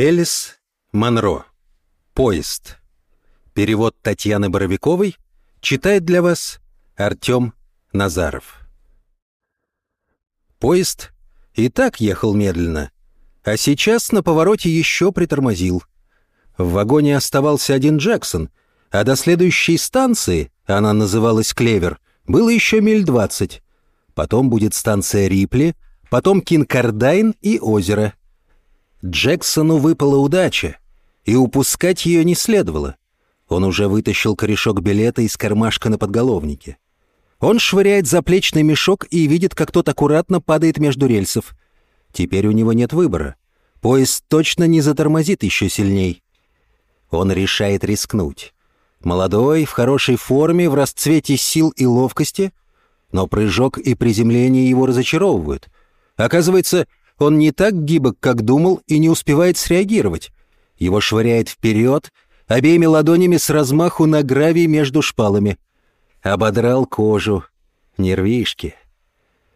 Элис Монро. Поезд. Перевод Татьяны Боровиковой. Читает для вас Артем Назаров. Поезд и так ехал медленно, а сейчас на повороте еще притормозил. В вагоне оставался один Джексон, а до следующей станции, она называлась Клевер, было еще миль двадцать. Потом будет станция Рипли, потом Кинкардайн и озеро. Джексону выпала удача, и упускать ее не следовало. Он уже вытащил корешок билета из кармашка на подголовнике. Он швыряет заплечный мешок и видит, как тот аккуратно падает между рельсов. Теперь у него нет выбора. Поезд точно не затормозит еще сильней. Он решает рискнуть. Молодой, в хорошей форме, в расцвете сил и ловкости, но прыжок и приземление его разочаровывают. Оказывается, он не так гибок, как думал, и не успевает среагировать. Его швыряет вперед, обеими ладонями с размаху на гравий между шпалами. Ободрал кожу. Нервишки.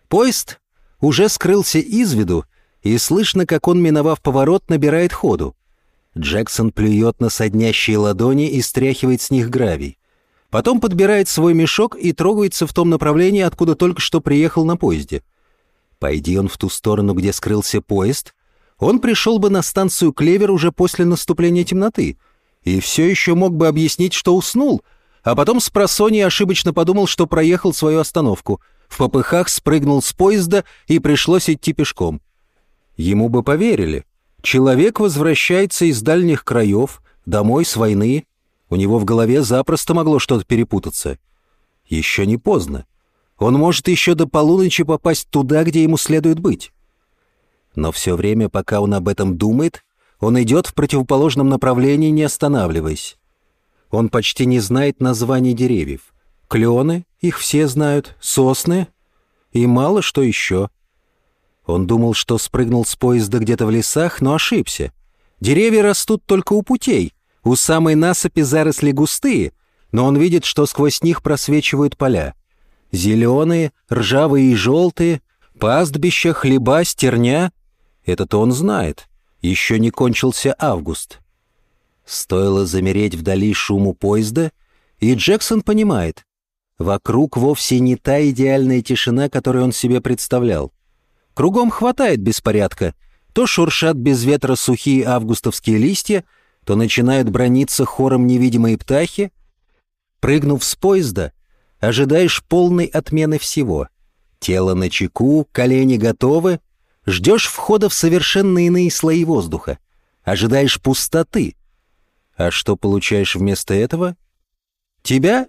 Поезд уже скрылся из виду, и слышно, как он, миновав поворот, набирает ходу. Джексон плюет на соднящие ладони и стряхивает с них гравий. Потом подбирает свой мешок и трогается в том направлении, откуда только что приехал на поезде. Пойди он в ту сторону, где скрылся поезд, он пришел бы на станцию Клевер уже после наступления темноты и все еще мог бы объяснить, что уснул, а потом с просонья ошибочно подумал, что проехал свою остановку. В попыхах спрыгнул с поезда и пришлось идти пешком. Ему бы поверили. Человек возвращается из дальних краев, домой с войны. У него в голове запросто могло что-то перепутаться. Еще не поздно. Он может еще до полуночи попасть туда, где ему следует быть. Но все время, пока он об этом думает, он идет в противоположном направлении, не останавливаясь. Он почти не знает названий деревьев. Клены, их все знают, сосны и мало что еще. Он думал, что спрыгнул с поезда где-то в лесах, но ошибся. Деревья растут только у путей, у самой насыпи заросли густые, но он видит, что сквозь них просвечивают поля. Зеленые, ржавые и желтые, пастбища, хлеба, стерня это-то он знает. Еще не кончился август. Стоило замереть вдали шуму поезда, и Джексон понимает. Вокруг вовсе не та идеальная тишина, которую он себе представлял. Кругом хватает беспорядка. То шуршат без ветра сухие августовские листья, то начинают брониться хором невидимые птахи. Прыгнув с поезда, ожидаешь полной отмены всего. Тело на чеку, колени готовы — Ждешь входа в совершенно иные слои воздуха. Ожидаешь пустоты. А что получаешь вместо этого? Тебя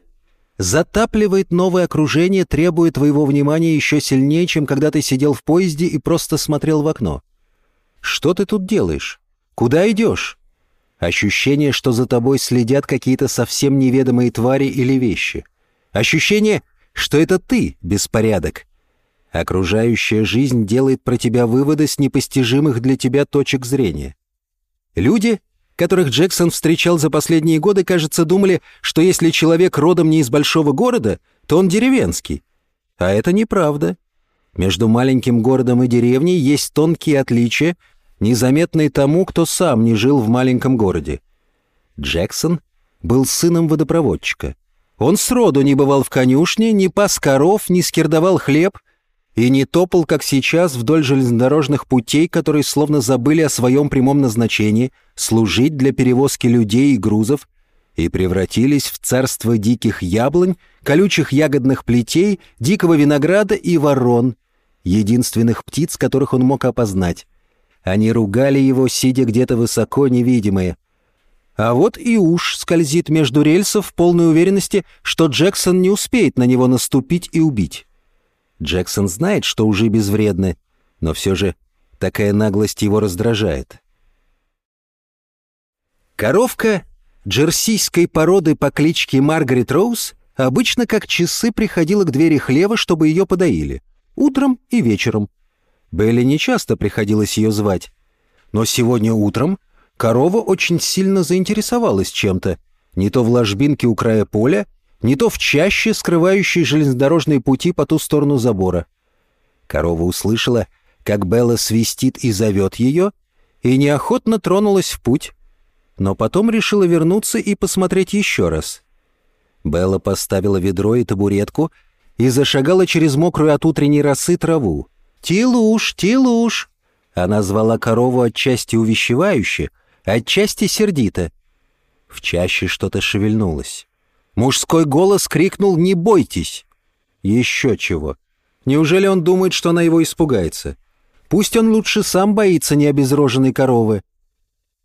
затапливает новое окружение, требуя твоего внимания еще сильнее, чем когда ты сидел в поезде и просто смотрел в окно. Что ты тут делаешь? Куда идешь? Ощущение, что за тобой следят какие-то совсем неведомые твари или вещи. Ощущение, что это ты, беспорядок, Окружающая жизнь делает про тебя выводы с непостижимых для тебя точек зрения. Люди, которых Джексон встречал за последние годы, кажется, думали, что если человек родом не из большого города, то он деревенский. А это неправда. Между маленьким городом и деревней есть тонкие отличия, незаметные тому, кто сам не жил в маленьком городе. Джексон был сыном водопроводчика. Он сроду не бывал в конюшне, не пас коров, не скирдовал хлеб — и не топал, как сейчас, вдоль железнодорожных путей, которые словно забыли о своем прямом назначении служить для перевозки людей и грузов, и превратились в царство диких яблонь, колючих ягодных плетей, дикого винограда и ворон, единственных птиц, которых он мог опознать. Они ругали его, сидя где-то высоко невидимые. А вот и уж скользит между рельсов в полной уверенности, что Джексон не успеет на него наступить и убить. Джексон знает, что уже безвредны, но все же такая наглость его раздражает. Коровка джерсийской породы по кличке Маргарет Роуз обычно как часы приходила к двери хлева, чтобы ее подоили. Утром и вечером. Белли нечасто приходилось ее звать. Но сегодня утром корова очень сильно заинтересовалась чем-то. Не то в ложбинке у края поля, не то в чаще, скрывающей железнодорожные пути по ту сторону забора. Корова услышала, как Белла свистит и зовет ее, и неохотно тронулась в путь, но потом решила вернуться и посмотреть еще раз. Белла поставила ведро и табуретку и зашагала через мокрую от утренней росы траву. «Тилуш, Тилуш!» Она звала корову отчасти увещевающе, отчасти сердито. В чаще что-то шевельнулось. Мужской голос крикнул «Не бойтесь!» Еще чего. Неужели он думает, что она его испугается? Пусть он лучше сам боится необезроженной коровы.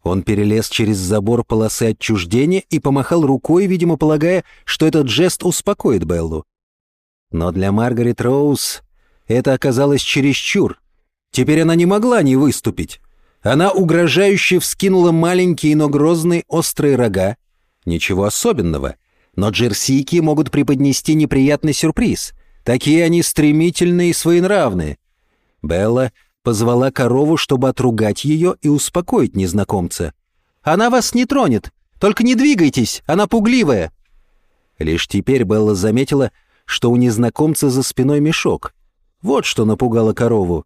Он перелез через забор полосы отчуждения и помахал рукой, видимо, полагая, что этот жест успокоит Беллу. Но для Маргарет Роуз это оказалось чересчур. Теперь она не могла не выступить. Она угрожающе вскинула маленькие, но грозные острые рога. Ничего особенного. Но джерсийки могут преподнести неприятный сюрприз. Такие они стремительные и своенравные. Белла позвала корову, чтобы отругать ее и успокоить незнакомца. «Она вас не тронет! Только не двигайтесь! Она пугливая!» Лишь теперь Белла заметила, что у незнакомца за спиной мешок. Вот что напугало корову.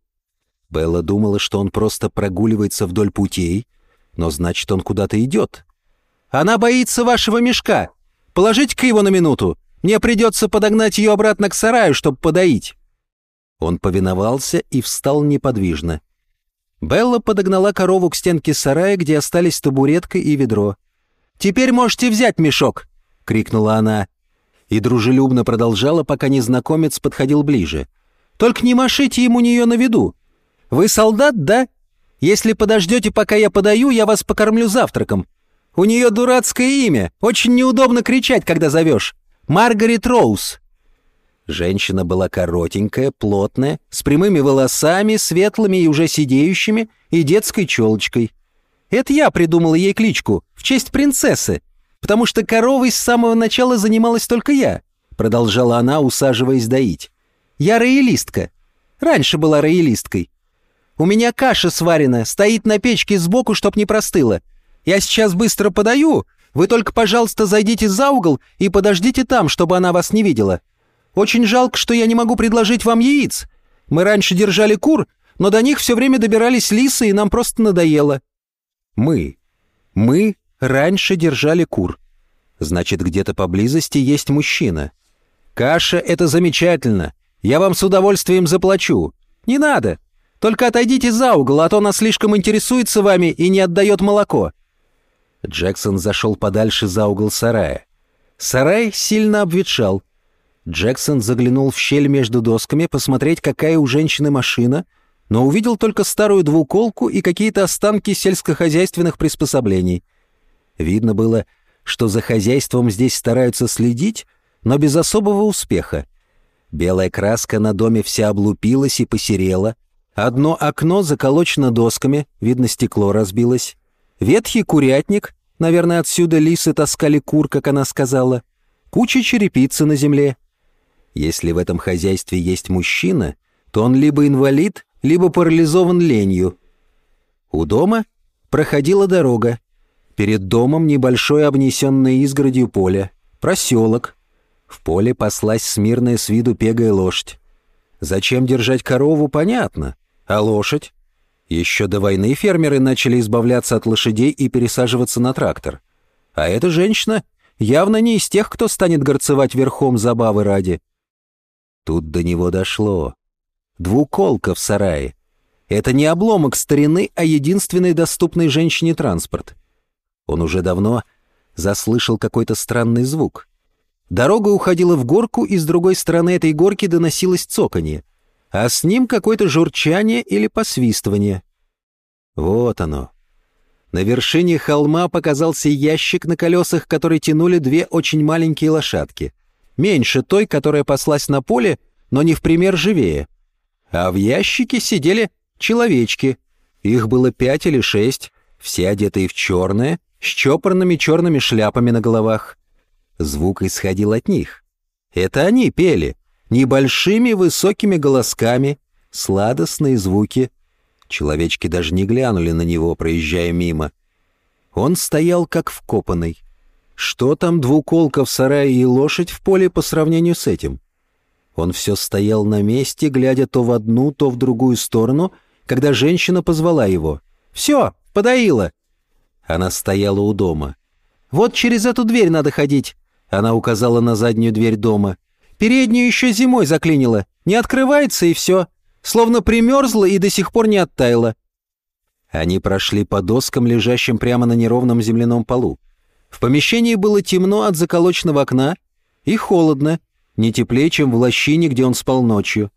Белла думала, что он просто прогуливается вдоль путей, но значит, он куда-то идет. «Она боится вашего мешка! Положите-ка его на минуту! Мне придется подогнать ее обратно к сараю, чтобы подоить!» Он повиновался и встал неподвижно. Белла подогнала корову к стенке сарая, где остались табуретка и ведро. «Теперь можете взять мешок!» — крикнула она. И дружелюбно продолжала, пока незнакомец подходил ближе. «Только не машите ему нее на виду. Вы солдат, да? Если подождете, пока я подаю, я вас покормлю завтраком. У нее дурацкое имя, очень неудобно кричать, когда зовешь. Маргарет Роуз». Женщина была коротенькая, плотная, с прямыми волосами, светлыми и уже сидеющими, и детской челочкой. Это я придумала ей кличку, в честь принцессы, потому что коровой с самого начала занималась только я, продолжала она, усаживаясь доить. Я роялистка. Раньше была роялисткой. У меня каша сварена, стоит на печке сбоку, чтоб не простыла. Я сейчас быстро подаю, вы только, пожалуйста, зайдите за угол и подождите там, чтобы она вас не видела. Очень жалко, что я не могу предложить вам яиц. Мы раньше держали кур, но до них все время добирались лисы, и нам просто надоело». «Мы. Мы раньше держали кур. Значит, где-то поблизости есть мужчина. Каша — это замечательно. Я вам с удовольствием заплачу. Не надо. Только отойдите за угол, а то она слишком интересуется вами и не отдает молоко». Джексон зашел подальше за угол сарая. Сарай сильно обветшал — Джексон заглянул в щель между досками посмотреть, какая у женщины машина, но увидел только старую двуколку и какие-то останки сельскохозяйственных приспособлений. Видно было, что за хозяйством здесь стараются следить, но без особого успеха. Белая краска на доме вся облупилась и посерела. Одно окно заколочено досками, видно, стекло разбилось. Ветхий курятник, наверное, отсюда лисы таскали кур, как она сказала. Куча черепицы на земле — если в этом хозяйстве есть мужчина, то он либо инвалид, либо парализован ленью. У дома проходила дорога. Перед домом небольшое обнесенное изгородью поле. Проселок. В поле паслась смирная с виду пегая лошадь. Зачем держать корову, понятно. А лошадь? Еще до войны фермеры начали избавляться от лошадей и пересаживаться на трактор. А эта женщина явно не из тех, кто станет горцевать верхом забавы ради. Тут до него дошло. Двуколка в сарае. Это не обломок старины, а единственный доступный женщине транспорт. Он уже давно заслышал какой-то странный звук. Дорога уходила в горку, и с другой стороны этой горки доносилось цоканье, а с ним какое-то журчание или посвистывание. Вот оно. На вершине холма показался ящик на колесах, который тянули две очень маленькие лошадки — меньше той, которая паслась на поле, но не в пример живее. А в ящике сидели человечки. Их было пять или шесть, все одетые в черное, с чопорными черными шляпами на головах. Звук исходил от них. Это они пели, небольшими высокими голосками, сладостные звуки. Человечки даже не глянули на него, проезжая мимо. Он стоял как вкопанный. Что там двуколка в сарае и лошадь в поле по сравнению с этим? Он все стоял на месте, глядя то в одну, то в другую сторону, когда женщина позвала его. «Все, подоила». Она стояла у дома. «Вот через эту дверь надо ходить», — она указала на заднюю дверь дома. «Переднюю еще зимой заклинила. Не открывается и все. Словно примерзла и до сих пор не оттаяла». Они прошли по доскам, лежащим прямо на неровном земляном полу. В помещении было темно от заколоченного окна и холодно, не теплее, чем в лощине, где он спал ночью.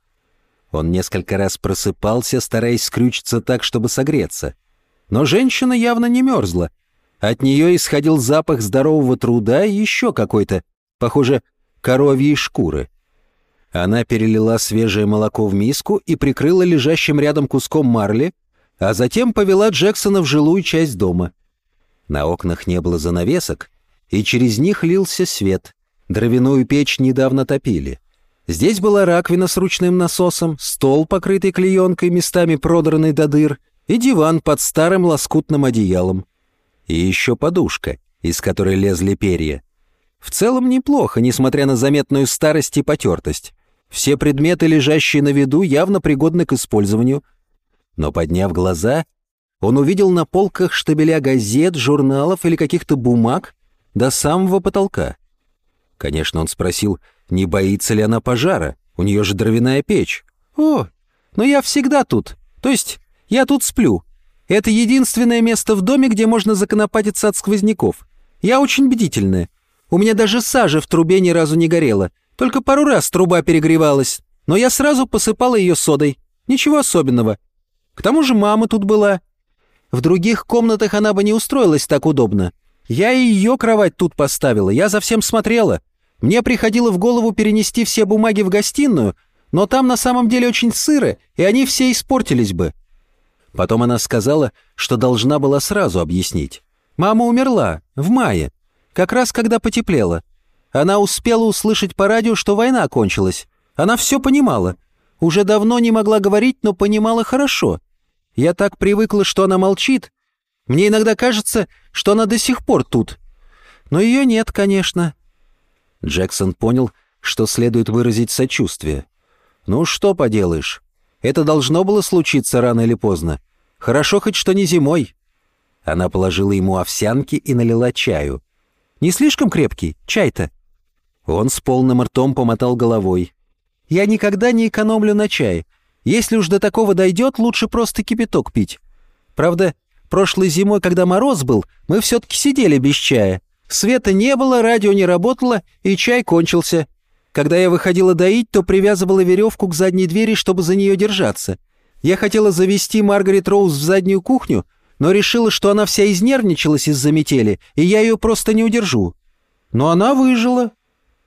Он несколько раз просыпался, стараясь скрючиться так, чтобы согреться. Но женщина явно не мерзла. От нее исходил запах здорового труда и еще какой-то, похоже, коровьей шкуры. Она перелила свежее молоко в миску и прикрыла лежащим рядом куском марли, а затем повела Джексона в жилую часть дома. На окнах не было занавесок, и через них лился свет. Дровяную печь недавно топили. Здесь была раковина с ручным насосом, стол, покрытый клеенкой, местами продранный до дыр, и диван под старым лоскутным одеялом. И еще подушка, из которой лезли перья. В целом неплохо, несмотря на заметную старость и потертость. Все предметы, лежащие на виду, явно пригодны к использованию. Но подняв глаза, он увидел на полках штабеля газет, журналов или каких-то бумаг до самого потолка. Конечно, он спросил, не боится ли она пожара, у нее же дровяная печь. «О, но я всегда тут, то есть я тут сплю. Это единственное место в доме, где можно законопатиться от сквозняков. Я очень бдительная. У меня даже сажа в трубе ни разу не горела, только пару раз труба перегревалась, но я сразу посыпала ее содой. Ничего особенного. К тому же мама тут была, в других комнатах она бы не устроилась так удобно. Я и ее кровать тут поставила, я за всем смотрела. Мне приходило в голову перенести все бумаги в гостиную, но там на самом деле очень сыро, и они все испортились бы. Потом она сказала, что должна была сразу объяснить. Мама умерла в мае, как раз когда потеплело. Она успела услышать по радио, что война окончилась. Она все понимала. Уже давно не могла говорить, но понимала хорошо. Я так привыкла, что она молчит. Мне иногда кажется, что она до сих пор тут. Но ее нет, конечно». Джексон понял, что следует выразить сочувствие. «Ну что поделаешь? Это должно было случиться рано или поздно. Хорошо хоть что не зимой». Она положила ему овсянки и налила чаю. «Не слишком крепкий? Чай-то?» Он с полным ртом помотал головой. «Я никогда не экономлю на чае. Если уж до такого дойдет, лучше просто кипяток пить. Правда, прошлой зимой, когда мороз был, мы все-таки сидели без чая. Света не было, радио не работало, и чай кончился. Когда я выходила доить, то привязывала веревку к задней двери, чтобы за нее держаться. Я хотела завести Маргарет Роуз в заднюю кухню, но решила, что она вся изнервничалась из-за метели, и я ее просто не удержу. Но она выжила.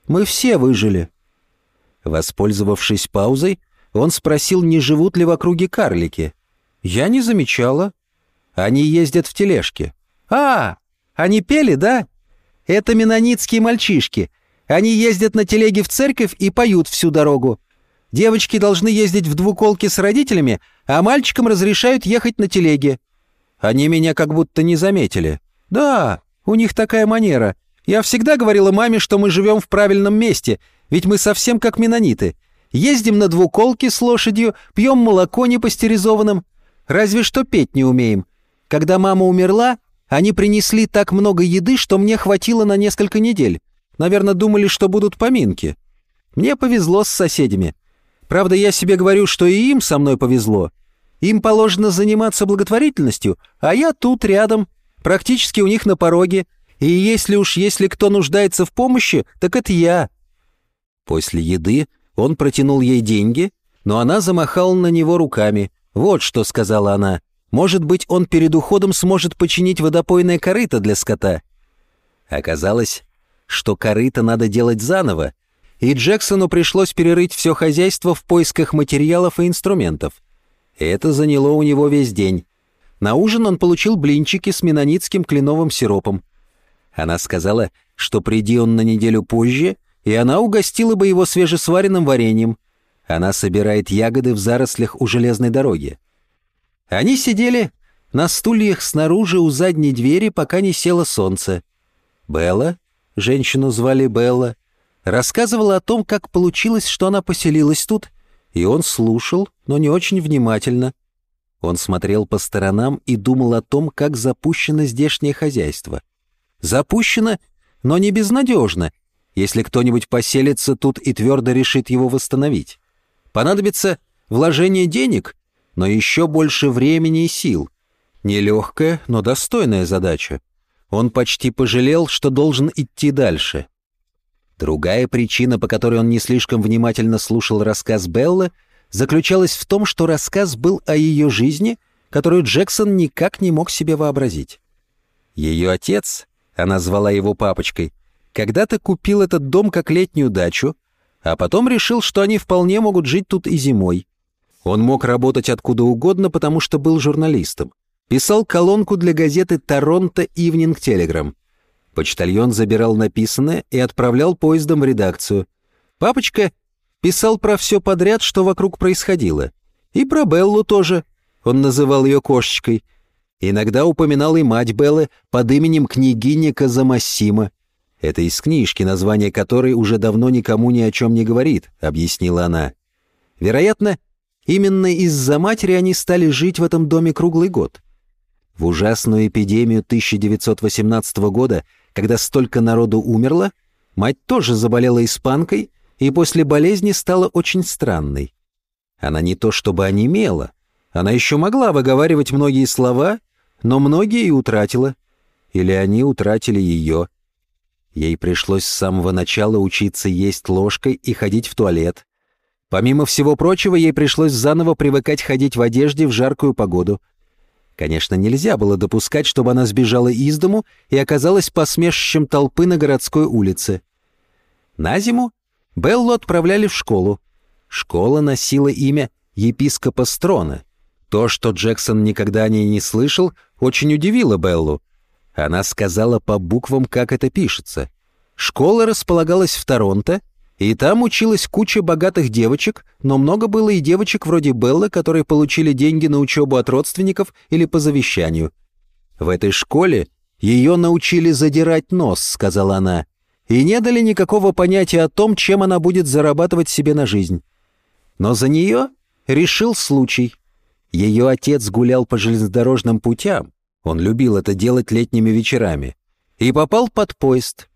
Мы все выжили. Воспользовавшись паузой, он спросил, не живут ли в округе карлики. «Я не замечала. Они ездят в тележке». «А, они пели, да? Это менонитские мальчишки. Они ездят на телеге в церковь и поют всю дорогу. Девочки должны ездить в двуколке с родителями, а мальчикам разрешают ехать на телеге. Они меня как будто не заметили. Да, у них такая манера. Я всегда говорила маме, что мы живем в правильном месте, ведь мы совсем как менониты. Ездим на двуколке с лошадью, пьем молоко непастеризованным. Разве что петь не умеем. Когда мама умерла, они принесли так много еды, что мне хватило на несколько недель. Наверное, думали, что будут поминки. Мне повезло с соседями. Правда, я себе говорю, что и им со мной повезло. Им положено заниматься благотворительностью, а я тут рядом, практически у них на пороге. И если уж если кто нуждается в помощи, так это я. После еды он протянул ей деньги, но она замахала на него руками. «Вот что», — сказала она, — «может быть, он перед уходом сможет починить водопойное корыто для скота». Оказалось, что корыто надо делать заново, и Джексону пришлось перерыть все хозяйство в поисках материалов и инструментов. Это заняло у него весь день. На ужин он получил блинчики с менонитским кленовым сиропом. Она сказала, что приди он на неделю позже — и она угостила бы его свежесваренным вареньем. Она собирает ягоды в зарослях у железной дороги. Они сидели на стульях снаружи у задней двери, пока не село солнце. Белла, женщину звали Белла, рассказывала о том, как получилось, что она поселилась тут, и он слушал, но не очень внимательно. Он смотрел по сторонам и думал о том, как запущено здешнее хозяйство. Запущено, но не безнадежно, если кто-нибудь поселится тут и твердо решит его восстановить. Понадобится вложение денег, но еще больше времени и сил. Нелегкая, но достойная задача. Он почти пожалел, что должен идти дальше. Другая причина, по которой он не слишком внимательно слушал рассказ Беллы, заключалась в том, что рассказ был о ее жизни, которую Джексон никак не мог себе вообразить. Ее отец, она звала его папочкой, когда-то купил этот дом как летнюю дачу, а потом решил, что они вполне могут жить тут и зимой. Он мог работать откуда угодно, потому что был журналистом. Писал колонку для газеты «Торонто Ивнинг Телеграм». Почтальон забирал написанное и отправлял поездом в редакцию. Папочка писал про все подряд, что вокруг происходило. И про Беллу тоже. Он называл ее кошечкой. Иногда упоминал и мать Беллы под именем княгиня Казамассима. Это из книжки, название которой уже давно никому ни о чем не говорит, объяснила она. Вероятно, именно из-за матери они стали жить в этом доме круглый год. В ужасную эпидемию 1918 года, когда столько народу умерло, мать тоже заболела испанкой и после болезни стала очень странной. Она не то чтобы онемела, она еще могла выговаривать многие слова, но многие и утратила. Или они утратили ее. Ей пришлось с самого начала учиться есть ложкой и ходить в туалет. Помимо всего прочего, ей пришлось заново привыкать ходить в одежде в жаркую погоду. Конечно, нельзя было допускать, чтобы она сбежала из дому и оказалась посмешищем толпы на городской улице. На зиму Беллу отправляли в школу. Школа носила имя епископа Строна. То, что Джексон никогда о ней не слышал, очень удивило Беллу. Она сказала по буквам, как это пишется. Школа располагалась в Торонто, и там училась куча богатых девочек, но много было и девочек вроде Беллы, которые получили деньги на учебу от родственников или по завещанию. «В этой школе ее научили задирать нос», — сказала она, «и не дали никакого понятия о том, чем она будет зарабатывать себе на жизнь. Но за нее решил случай. Ее отец гулял по железнодорожным путям, он любил это делать летними вечерами, и попал под поезд.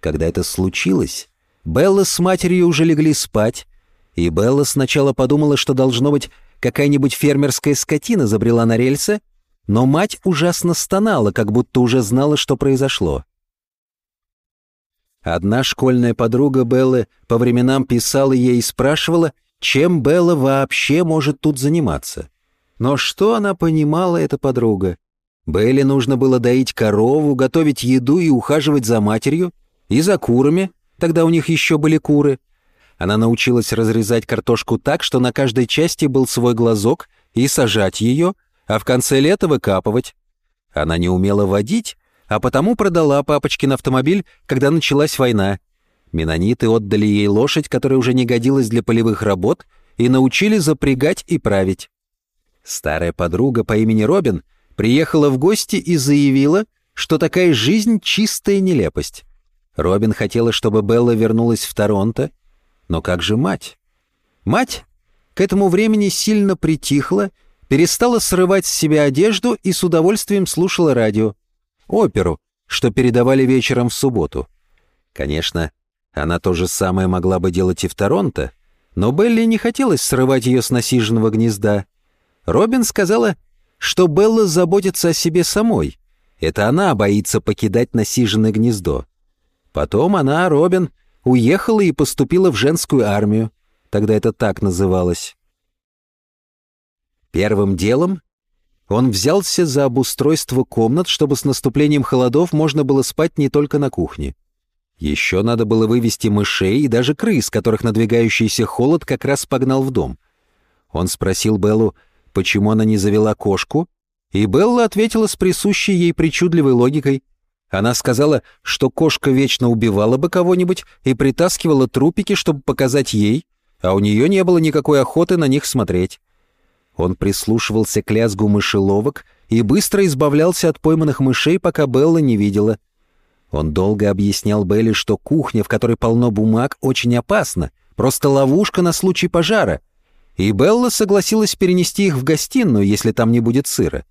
Когда это случилось, Белла с матерью уже легли спать, и Белла сначала подумала, что, должно быть, какая-нибудь фермерская скотина забрела на рельсы, но мать ужасно стонала, как будто уже знала, что произошло. Одна школьная подруга Беллы по временам писала ей и спрашивала, чем Белла вообще может тут заниматься. Но что она понимала, эта подруга? Белле нужно было доить корову, готовить еду и ухаживать за матерью, и за курами, тогда у них еще были куры. Она научилась разрезать картошку так, что на каждой части был свой глазок, и сажать ее, а в конце лета выкапывать. Она не умела водить, а потому продала папочкин автомобиль, когда началась война. Менониты отдали ей лошадь, которая уже не годилась для полевых работ, и научили запрягать и править. Старая подруга по имени Робин приехала в гости и заявила, что такая жизнь — чистая нелепость. Робин хотела, чтобы Белла вернулась в Торонто, но как же мать? Мать к этому времени сильно притихла, перестала срывать с себя одежду и с удовольствием слушала радио. Оперу, что передавали вечером в субботу. Конечно, она то же самое могла бы делать и в Торонто, но Белли не хотелось срывать ее с насиженного гнезда. Робин сказала, что Белла заботится о себе самой. Это она боится покидать насиженное гнездо. Потом она, Робин, уехала и поступила в женскую армию. Тогда это так называлось. Первым делом он взялся за обустройство комнат, чтобы с наступлением холодов можно было спать не только на кухне. Еще надо было вывести мышей и даже крыс, которых надвигающийся холод как раз погнал в дом. Он спросил Беллу, почему она не завела кошку, и Белла ответила с присущей ей причудливой логикой. Она сказала, что кошка вечно убивала бы кого-нибудь и притаскивала трупики, чтобы показать ей, а у нее не было никакой охоты на них смотреть. Он прислушивался к лязгу мышеловок и быстро избавлялся от пойманных мышей, пока Белла не видела. Он долго объяснял Белли, что кухня, в которой полно бумаг, очень опасна, просто ловушка на случай пожара. и Белла согласилась перенести их в гостиную, если там не будет сыра.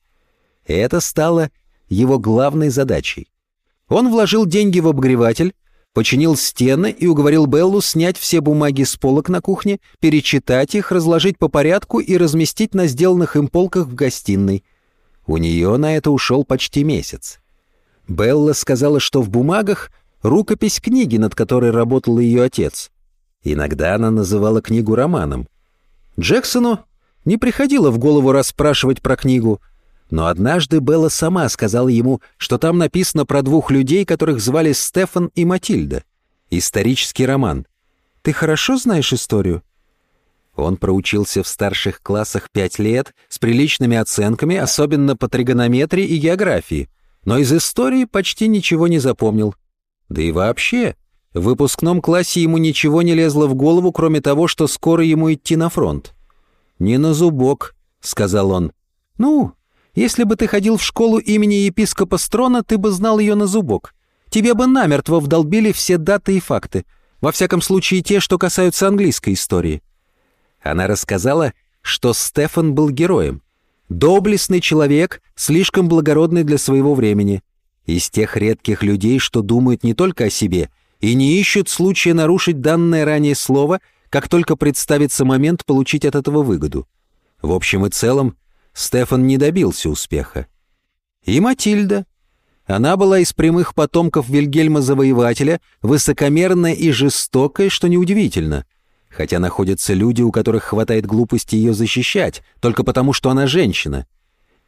Это стало его главной задачей. Он вложил деньги в обогреватель, починил стены и уговорил Беллу снять все бумаги с полок на кухне, перечитать их, разложить по порядку и разместить на сделанных им полках в гостиной. У нее на это ушел почти месяц. Белла сказала, что в бумагах рукопись книги, над которой работал ее отец. Иногда она называла книгу романом. Джексону не приходило в голову расспрашивать про книгу, но однажды Белла сама сказала ему, что там написано про двух людей, которых звали Стефан и Матильда. Исторический роман. «Ты хорошо знаешь историю?» Он проучился в старших классах пять лет с приличными оценками, особенно по тригонометрии и географии, но из истории почти ничего не запомнил. Да и вообще, в выпускном классе ему ничего не лезло в голову, кроме того, что скоро ему идти на фронт. «Не на зубок», — сказал он. «Ну, если бы ты ходил в школу имени епископа Строна, ты бы знал ее на зубок. Тебе бы намертво вдолбили все даты и факты. Во всяком случае, те, что касаются английской истории». Она рассказала, что Стефан был героем. Доблестный человек, слишком благородный для своего времени. Из тех редких людей, что думают не только о себе и не ищут случая нарушить данное ранее слово, как только представится момент получить от этого выгоду. В общем и целом, Стефан не добился успеха. И Матильда. Она была из прямых потомков Вильгельма Завоевателя, высокомерная и жестокая, что неудивительно. Хотя находятся люди, у которых хватает глупости ее защищать, только потому, что она женщина.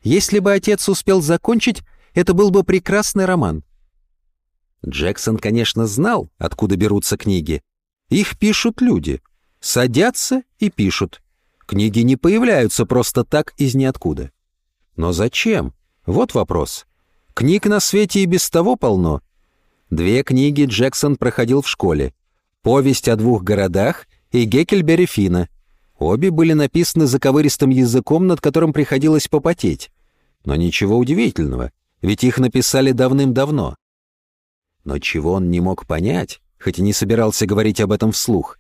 Если бы отец успел закончить, это был бы прекрасный роман. Джексон, конечно, знал, откуда берутся книги. Их пишут люди. Садятся и пишут. Книги не появляются просто так из ниоткуда. Но зачем? Вот вопрос. Книг на свете и без того полно. Две книги Джексон проходил в школе. «Повесть о двух городах» и «Геккельбери Фина». Обе были написаны заковыристым языком, над которым приходилось попотеть. Но ничего удивительного, ведь их написали давным-давно. Но чего он не мог понять, хоть и не собирался говорить об этом вслух,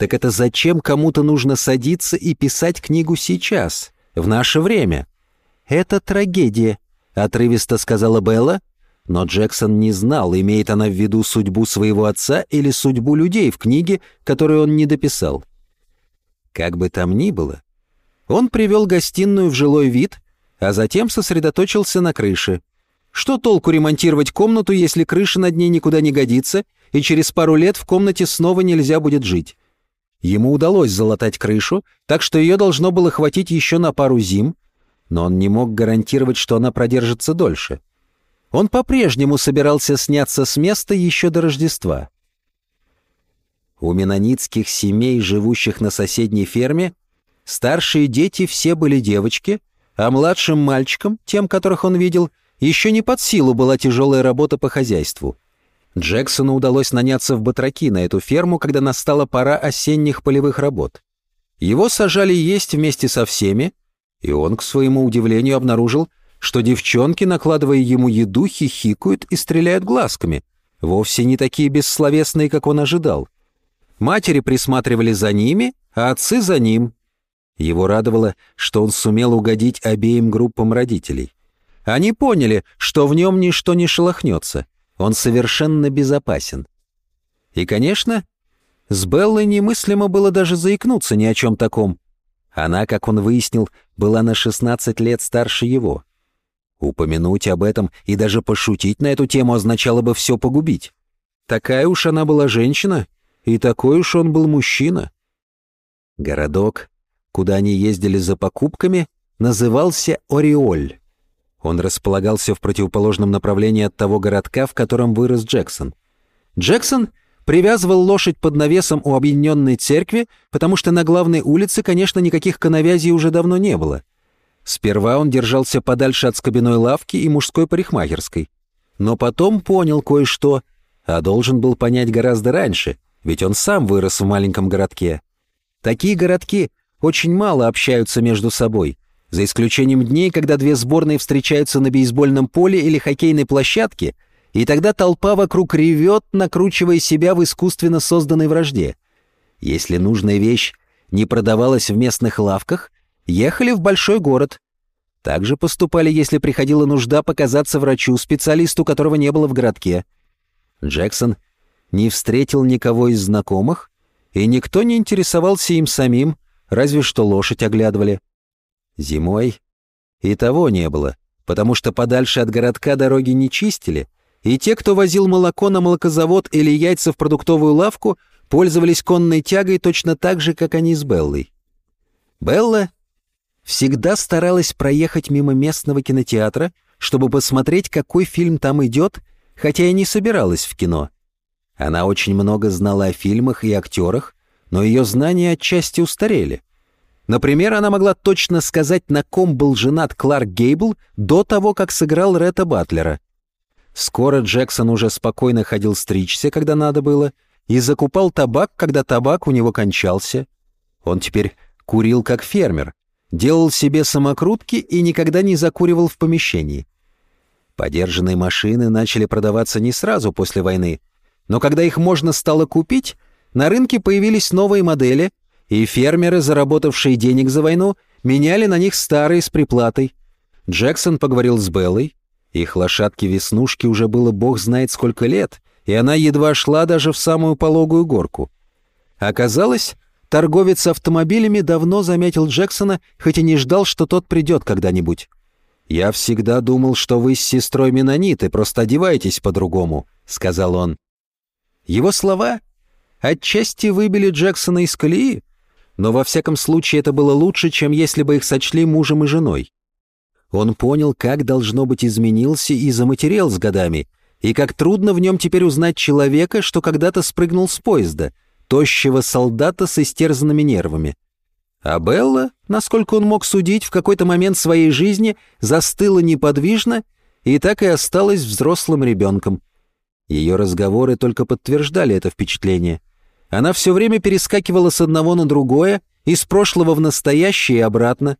так это зачем кому-то нужно садиться и писать книгу сейчас, в наше время? «Это трагедия», — отрывисто сказала Белла, но Джексон не знал, имеет она в виду судьбу своего отца или судьбу людей в книге, которую он не дописал. Как бы там ни было, он привел гостиную в жилой вид, а затем сосредоточился на крыше. Что толку ремонтировать комнату, если крыша над ней никуда не годится, и через пару лет в комнате снова нельзя будет жить? Ему удалось залатать крышу, так что ее должно было хватить еще на пару зим, но он не мог гарантировать, что она продержится дольше. Он по-прежнему собирался сняться с места еще до Рождества. У менонитских семей, живущих на соседней ферме, старшие дети все были девочки, а младшим мальчикам, тем, которых он видел, еще не под силу была тяжелая работа по хозяйству. Джексону удалось наняться в батраки на эту ферму, когда настала пора осенних полевых работ. Его сажали есть вместе со всеми, и он, к своему удивлению, обнаружил, что девчонки, накладывая ему еду, хихикают и стреляют глазками, вовсе не такие бессловесные, как он ожидал. Матери присматривали за ними, а отцы за ним. Его радовало, что он сумел угодить обеим группам родителей. Они поняли, что в нем ничто не шелохнется, он совершенно безопасен. И, конечно, с Беллой немыслимо было даже заикнуться ни о чем таком. Она, как он выяснил, была на 16 лет старше его. Упомянуть об этом и даже пошутить на эту тему означало бы все погубить. Такая уж она была женщина, и такой уж он был мужчина. Городок, куда они ездили за покупками, назывался Ореоль. Он располагался в противоположном направлении от того городка, в котором вырос Джексон. Джексон привязывал лошадь под навесом у объединенной церкви, потому что на главной улице, конечно, никаких коновязей уже давно не было. Сперва он держался подальше от скобяной лавки и мужской парикмахерской. Но потом понял кое-что, а должен был понять гораздо раньше, ведь он сам вырос в маленьком городке. Такие городки очень мало общаются между собой, за исключением дней, когда две сборные встречаются на бейсбольном поле или хоккейной площадке, и тогда толпа вокруг ревет, накручивая себя в искусственно созданной вражде. Если нужная вещь не продавалось в местных лавках, ехали в большой город. Также поступали, если приходила нужда показаться врачу, специалисту, которого не было в городке. Джексон не встретил никого из знакомых, и никто не интересовался им самим, разве что лошадь оглядывали. Зимой и того не было, потому что подальше от городка дороги не чистили, и те, кто возил молоко на молокозавод или яйца в продуктовую лавку, пользовались конной тягой точно так же, как они с Беллой. Белла всегда старалась проехать мимо местного кинотеатра, чтобы посмотреть, какой фильм там идет, хотя и не собиралась в кино. Она очень много знала о фильмах и актерах, но ее знания отчасти устарели. Например, она могла точно сказать, на ком был женат Кларк Гейбл до того, как сыграл Ретта Батлера. Скоро Джексон уже спокойно ходил стричься, когда надо было, и закупал табак, когда табак у него кончался. Он теперь курил как фермер, делал себе самокрутки и никогда не закуривал в помещении. Подержанные машины начали продаваться не сразу после войны, но когда их можно стало купить, на рынке появились новые модели, и фермеры, заработавшие денег за войну, меняли на них старые с приплатой. Джексон поговорил с Беллой. Их лошадке-веснушке уже было бог знает сколько лет, и она едва шла даже в самую пологую горку. Оказалось, торговец автомобилями давно заметил Джексона, хоть и не ждал, что тот придет когда-нибудь. «Я всегда думал, что вы с сестрой Менониты, просто одеваетесь по-другому», — сказал он. Его слова отчасти выбили Джексона из колеи, но во всяком случае это было лучше, чем если бы их сочли мужем и женой. Он понял, как, должно быть, изменился и заматерел с годами, и как трудно в нем теперь узнать человека, что когда-то спрыгнул с поезда, тощего солдата с истерзанными нервами. А Белла, насколько он мог судить, в какой-то момент своей жизни застыла неподвижно и так и осталась взрослым ребенком. Ее разговоры только подтверждали это впечатление. Она все время перескакивала с одного на другое, из прошлого в настоящее и обратно.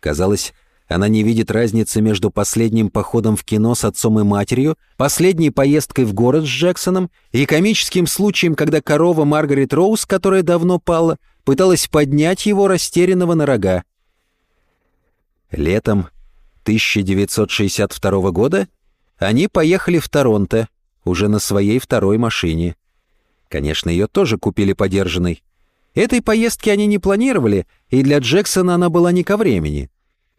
Казалось, она не видит разницы между последним походом в кино с отцом и матерью, последней поездкой в город с Джексоном и комическим случаем, когда корова Маргарет Роуз, которая давно пала, пыталась поднять его растерянного на рога. Летом 1962 года они поехали в Торонто, уже на своей второй машине. Конечно, ее тоже купили подержанной. Этой поездки они не планировали, и для Джексона она была не ко времени.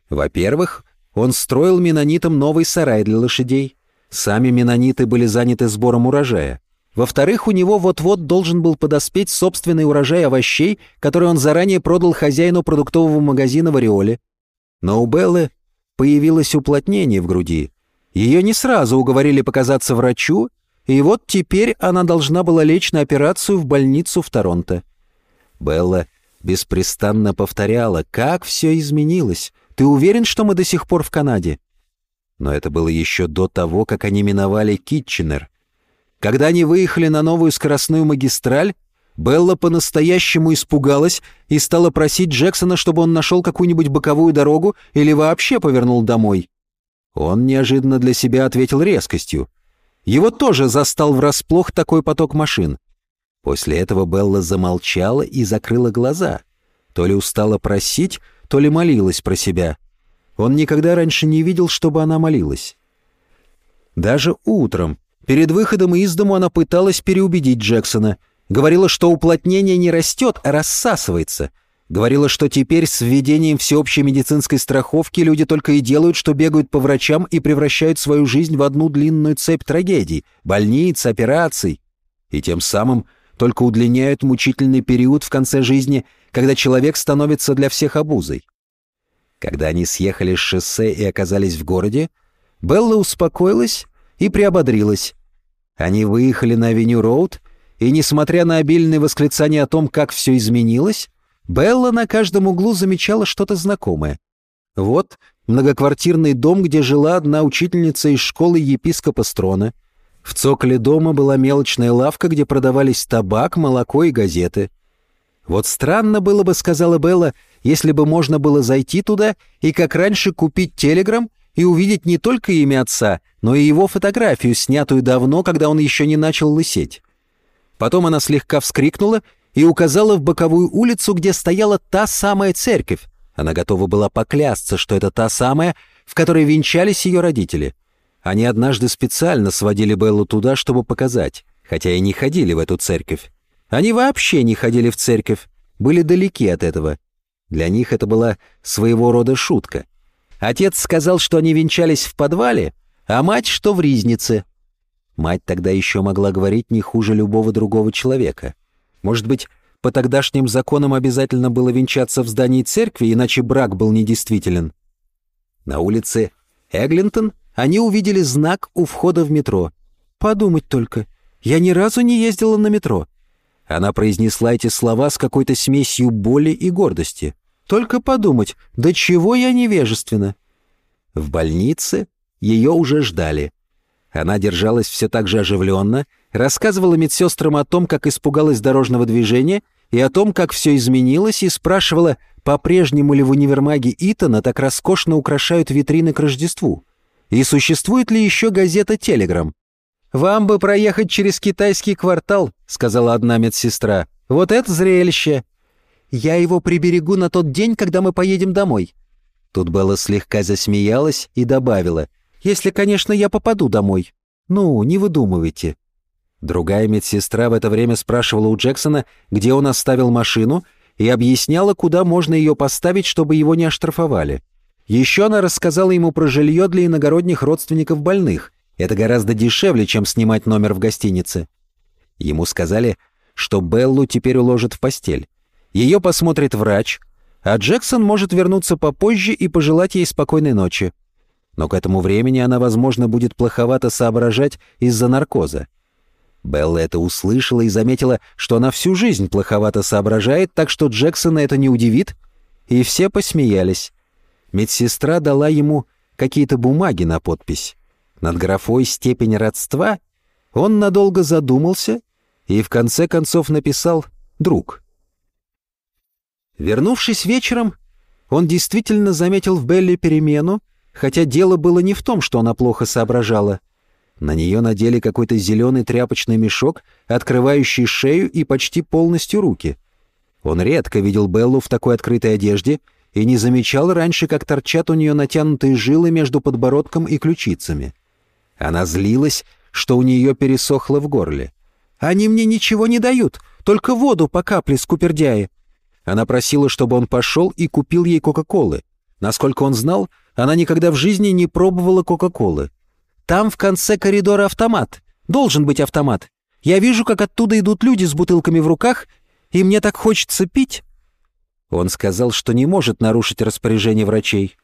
Во-первых, он строил менонитам новый сарай для лошадей. Сами менониты были заняты сбором урожая. Во-вторых, у него вот-вот должен был подоспеть собственный урожай овощей, который он заранее продал хозяину продуктового магазина в Ореоле. Но у Беллы появилось уплотнение в груди. Ее не сразу уговорили показаться врачу, и вот теперь она должна была лечь на операцию в больницу в Торонто. Белла беспрестанно повторяла, как все изменилось. Ты уверен, что мы до сих пор в Канаде? Но это было еще до того, как они миновали Китченер. Когда они выехали на новую скоростную магистраль, Белла по-настоящему испугалась и стала просить Джексона, чтобы он нашел какую-нибудь боковую дорогу или вообще повернул домой. Он неожиданно для себя ответил резкостью — его тоже застал врасплох такой поток машин. После этого Белла замолчала и закрыла глаза. То ли устала просить, то ли молилась про себя. Он никогда раньше не видел, чтобы она молилась. Даже утром, перед выходом из дому, она пыталась переубедить Джексона. Говорила, что уплотнение не растет, а рассасывается — Говорила, что теперь с введением всеобщей медицинской страховки люди только и делают, что бегают по врачам и превращают свою жизнь в одну длинную цепь трагедий, больниц, операций. И тем самым только удлиняют мучительный период в конце жизни, когда человек становится для всех обузой. Когда они съехали с шоссе и оказались в городе, Белла успокоилась и приободрилась. Они выехали на авеню-роуд, и, несмотря на обильные восклицания о том, как все изменилось, Белла на каждом углу замечала что-то знакомое. Вот многоквартирный дом, где жила одна учительница из школы епископа Строна. В цоколе дома была мелочная лавка, где продавались табак, молоко и газеты. Вот странно было бы, сказала Белла, если бы можно было зайти туда и, как раньше, купить телеграм и увидеть не только имя отца, но и его фотографию, снятую давно, когда он еще не начал лысеть. Потом она слегка вскрикнула и указала в боковую улицу, где стояла та самая церковь. Она готова была поклясться, что это та самая, в которой венчались ее родители. Они однажды специально сводили Беллу туда, чтобы показать, хотя и не ходили в эту церковь. Они вообще не ходили в церковь, были далеки от этого. Для них это была своего рода шутка. Отец сказал, что они венчались в подвале, а мать, что в ризнице. Мать тогда еще могла говорить не хуже любого другого человека. Может быть, по тогдашним законам обязательно было венчаться в здании церкви, иначе брак был недействителен. На улице Эглинтон они увидели знак у входа в метро. «Подумать только, я ни разу не ездила на метро». Она произнесла эти слова с какой-то смесью боли и гордости. «Только подумать, до чего я невежественна». В больнице ее уже ждали. Она держалась все так же оживленно, рассказывала медсестрам о том, как испугалась дорожного движения, и о том, как все изменилось, и спрашивала, по-прежнему ли в универмаге Итана так роскошно украшают витрины к Рождеству. И существует ли еще газета «Телеграм»? «Вам бы проехать через китайский квартал», — сказала одна медсестра. «Вот это зрелище!» «Я его приберегу на тот день, когда мы поедем домой». Тут Белла слегка засмеялась и добавила. «Если, конечно, я попаду домой. Ну, не выдумывайте. Другая медсестра в это время спрашивала у Джексона, где он оставил машину, и объясняла, куда можно ее поставить, чтобы его не оштрафовали. Еще она рассказала ему про жилье для иногородних родственников больных. Это гораздо дешевле, чем снимать номер в гостинице. Ему сказали, что Беллу теперь уложат в постель. Ее посмотрит врач, а Джексон может вернуться попозже и пожелать ей спокойной ночи. Но к этому времени она, возможно, будет плоховато соображать из-за наркоза. Белла это услышала и заметила, что она всю жизнь плоховато соображает, так что Джексона это не удивит, и все посмеялись. Медсестра дала ему какие-то бумаги на подпись. Над графой «Степень родства» он надолго задумался и в конце концов написал «Друг». Вернувшись вечером, он действительно заметил в Белле перемену, хотя дело было не в том, что она плохо соображала — на нее надели какой-то зеленый тряпочный мешок, открывающий шею и почти полностью руки. Он редко видел Беллу в такой открытой одежде и не замечал раньше, как торчат у нее натянутые жилы между подбородком и ключицами. Она злилась, что у нее пересохло в горле. «Они мне ничего не дают, только воду по капле с купердяи». Она просила, чтобы он пошел и купил ей Кока-Колы. Насколько он знал, она никогда в жизни не пробовала Кока-Колы. Там в конце коридора автомат. Должен быть автомат. Я вижу, как оттуда идут люди с бутылками в руках, и мне так хочется пить». Он сказал, что не может нарушить распоряжение врачей.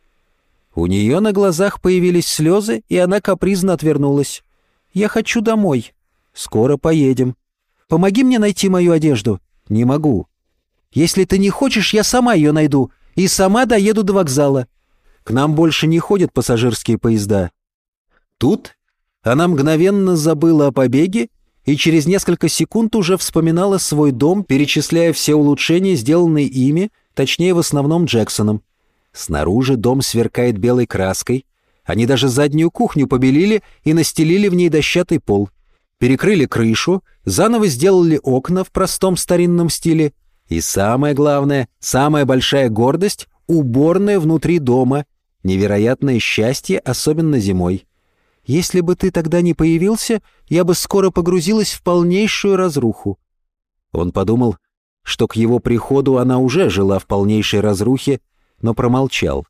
У нее на глазах появились слезы, и она капризно отвернулась. «Я хочу домой. Скоро поедем. Помоги мне найти мою одежду». «Не могу». «Если ты не хочешь, я сама ее найду, и сама доеду до вокзала. К нам больше не ходят пассажирские поезда. Тут она мгновенно забыла о побеге и через несколько секунд уже вспоминала свой дом, перечисляя все улучшения, сделанные ими, точнее в основном Джексоном. Снаружи дом сверкает белой краской, они даже заднюю кухню побелили и настелили в ней дощатый пол. Перекрыли крышу, заново сделали окна в простом старинном стиле. И самое главное, самая большая гордость — уборная внутри дома. Невероятное счастье, особенно зимой. Если бы ты тогда не появился, я бы скоро погрузилась в полнейшую разруху». Он подумал, что к его приходу она уже жила в полнейшей разрухе, но промолчал.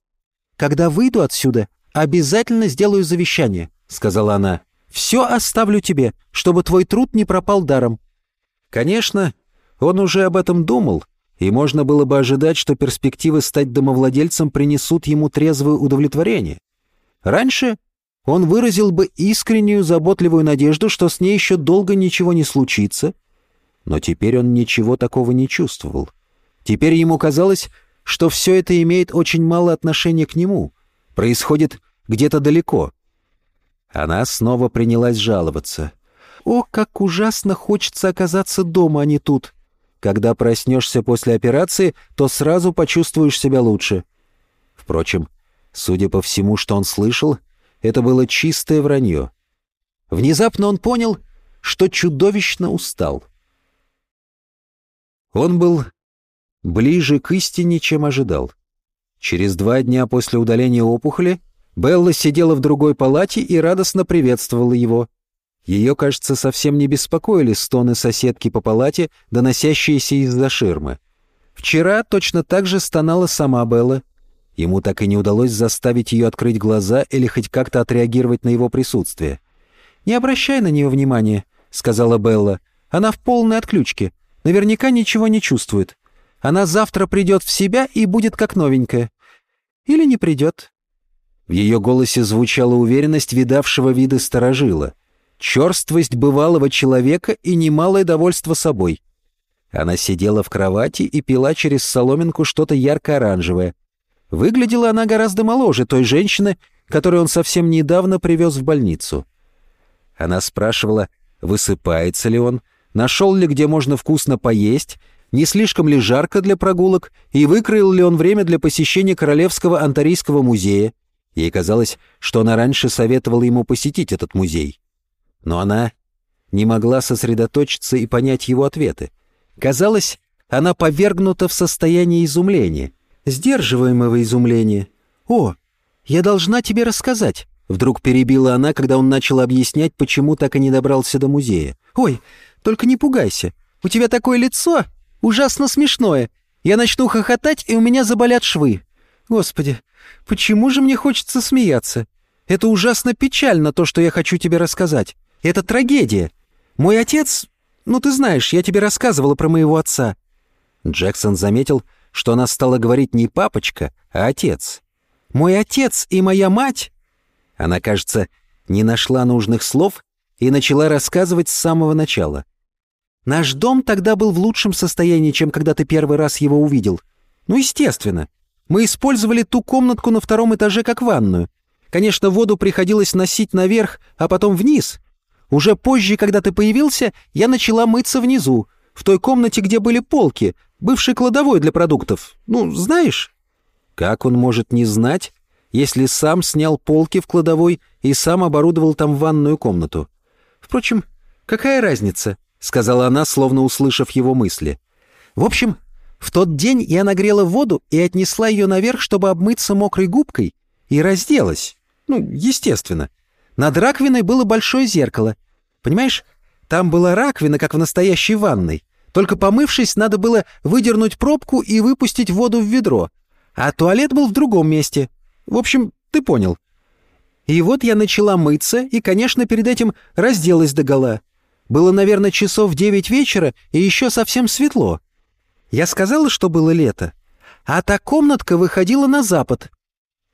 «Когда выйду отсюда, обязательно сделаю завещание», — сказала она. «Все оставлю тебе, чтобы твой труд не пропал даром». Конечно, он уже об этом думал, и можно было бы ожидать, что перспективы стать домовладельцем принесут ему трезвое удовлетворение. Раньше он выразил бы искреннюю заботливую надежду, что с ней еще долго ничего не случится, но теперь он ничего такого не чувствовал. Теперь ему казалось, что все это имеет очень мало отношения к нему, происходит где-то далеко. Она снова принялась жаловаться. «О, как ужасно хочется оказаться дома, а не тут!» Когда проснешься после операции, то сразу почувствуешь себя лучше. Впрочем, судя по всему, что он слышал, это было чистое вранье. Внезапно он понял, что чудовищно устал. Он был ближе к истине, чем ожидал. Через два дня после удаления опухоли Белла сидела в другой палате и радостно приветствовала его. Ее, кажется, совсем не беспокоили стоны соседки по палате, доносящиеся из-за ширмы. Вчера точно так же стонала сама Белла. Ему так и не удалось заставить ее открыть глаза или хоть как-то отреагировать на его присутствие. «Не обращай на нее внимания», — сказала Белла. «Она в полной отключке. Наверняка ничего не чувствует. Она завтра придет в себя и будет как новенькая. Или не придет». В ее голосе звучала уверенность видавшего виды сторожила — черствость бывалого человека и немалое довольство собой. Она сидела в кровати и пила через соломинку что-то ярко-оранжевое. Выглядела она гораздо моложе той женщины, которую он совсем недавно привез в больницу. Она спрашивала, высыпается ли он, нашел ли где можно вкусно поесть, не слишком ли жарко для прогулок и выкроил ли он время для посещения Королевского антарийского музея. Ей казалось, что она раньше советовала ему посетить этот музей. Но она не могла сосредоточиться и понять его ответы. Казалось, она повергнута в состояние изумления, сдерживаемого изумления. «О, я должна тебе рассказать», — вдруг перебила она, когда он начал объяснять, почему так и не добрался до музея. «Ой, только не пугайся, у тебя такое лицо ужасно смешное. Я начну хохотать, и у меня заболят швы. Господи, почему же мне хочется смеяться? Это ужасно печально, то, что я хочу тебе рассказать. Это трагедия. Мой отец... Ну, ты знаешь, я тебе рассказывала про моего отца». Джексон заметил, что она стала говорить не папочка, а отец. «Мой отец и моя мать...» Она, кажется, не нашла нужных слов и начала рассказывать с самого начала. «Наш дом тогда был в лучшем состоянии, чем когда ты первый раз его увидел. Ну, естественно. Мы использовали ту комнатку на втором этаже как ванную. Конечно, воду приходилось носить наверх, а потом вниз, уже позже, когда ты появился, я начала мыться внизу, в той комнате, где были полки, бывшей кладовой для продуктов. Ну, знаешь?» Как он может не знать, если сам снял полки в кладовой и сам оборудовал там ванную комнату? Впрочем, какая разница, сказала она, словно услышав его мысли. В общем, в тот день я нагрела воду и отнесла ее наверх, чтобы обмыться мокрой губкой, и разделась. Ну, естественно. Над раковиной было большое зеркало. Понимаешь, там была раковина, как в настоящей ванной. Только помывшись, надо было выдернуть пробку и выпустить воду в ведро. А туалет был в другом месте. В общем, ты понял. И вот я начала мыться, и, конечно, перед этим разделась догола. Было, наверное, часов девять вечера, и еще совсем светло. Я сказала, что было лето. А та комнатка выходила на запад.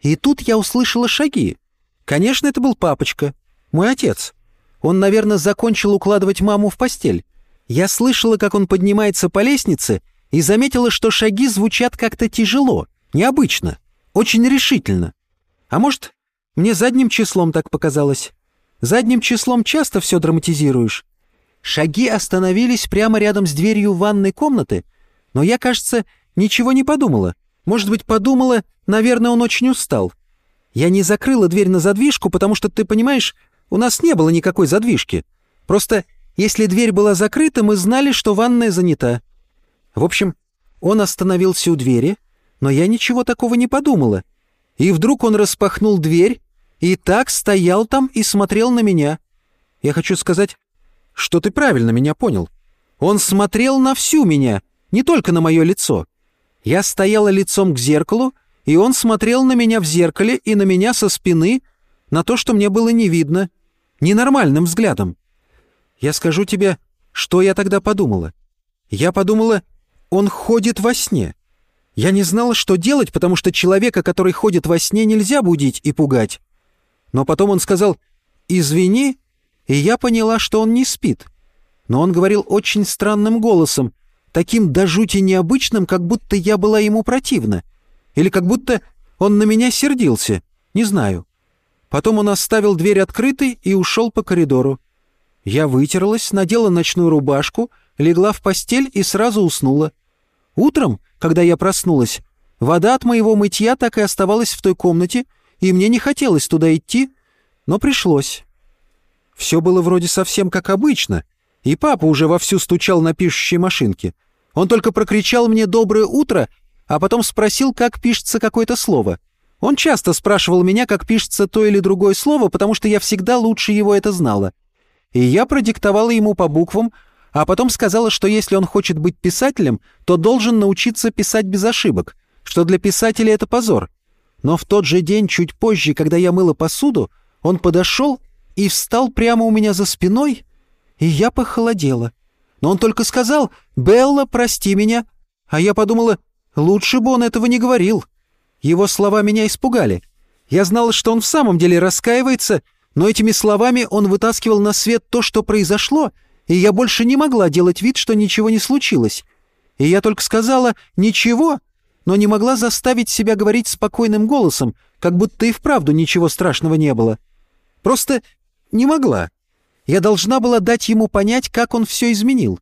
И тут я услышала шаги. Конечно, это был папочка, мой отец. Он, наверное, закончил укладывать маму в постель. Я слышала, как он поднимается по лестнице, и заметила, что шаги звучат как-то тяжело, необычно, очень решительно. А может, мне задним числом так показалось? Задним числом часто все драматизируешь. Шаги остановились прямо рядом с дверью ванной комнаты, но я, кажется, ничего не подумала. Может быть, подумала, наверное, он очень устал. Я не закрыла дверь на задвижку, потому что, ты понимаешь, у нас не было никакой задвижки. Просто, если дверь была закрыта, мы знали, что ванная занята. В общем, он остановился у двери, но я ничего такого не подумала. И вдруг он распахнул дверь и так стоял там и смотрел на меня. Я хочу сказать, что ты правильно меня понял. Он смотрел на всю меня, не только на мое лицо. Я стояла лицом к зеркалу, и он смотрел на меня в зеркале и на меня со спины, на то, что мне было не видно, ненормальным взглядом. Я скажу тебе, что я тогда подумала. Я подумала, он ходит во сне. Я не знала, что делать, потому что человека, который ходит во сне, нельзя будить и пугать. Но потом он сказал «Извини», и я поняла, что он не спит. Но он говорил очень странным голосом, таким до жути необычным, как будто я была ему противна. Или как будто он на меня сердился. Не знаю. Потом он оставил дверь открытой и ушел по коридору. Я вытерлась, надела ночную рубашку, легла в постель и сразу уснула. Утром, когда я проснулась, вода от моего мытья так и оставалась в той комнате, и мне не хотелось туда идти, но пришлось. Все было вроде совсем как обычно, и папа уже вовсю стучал на пишущей машинке. Он только прокричал мне «доброе утро», а потом спросил, как пишется какое-то слово. Он часто спрашивал меня, как пишется то или другое слово, потому что я всегда лучше его это знала. И я продиктовала ему по буквам, а потом сказала, что если он хочет быть писателем, то должен научиться писать без ошибок, что для писателя это позор. Но в тот же день, чуть позже, когда я мыла посуду, он подошел и встал прямо у меня за спиной, и я похолодела. Но он только сказал «Белла, прости меня», а я подумала, лучше бы он этого не говорил. Его слова меня испугали. Я знала, что он в самом деле раскаивается, но этими словами он вытаскивал на свет то, что произошло, и я больше не могла делать вид, что ничего не случилось. И я только сказала «ничего», но не могла заставить себя говорить спокойным голосом, как будто и вправду ничего страшного не было. Просто не могла. Я должна была дать ему понять, как он все изменил.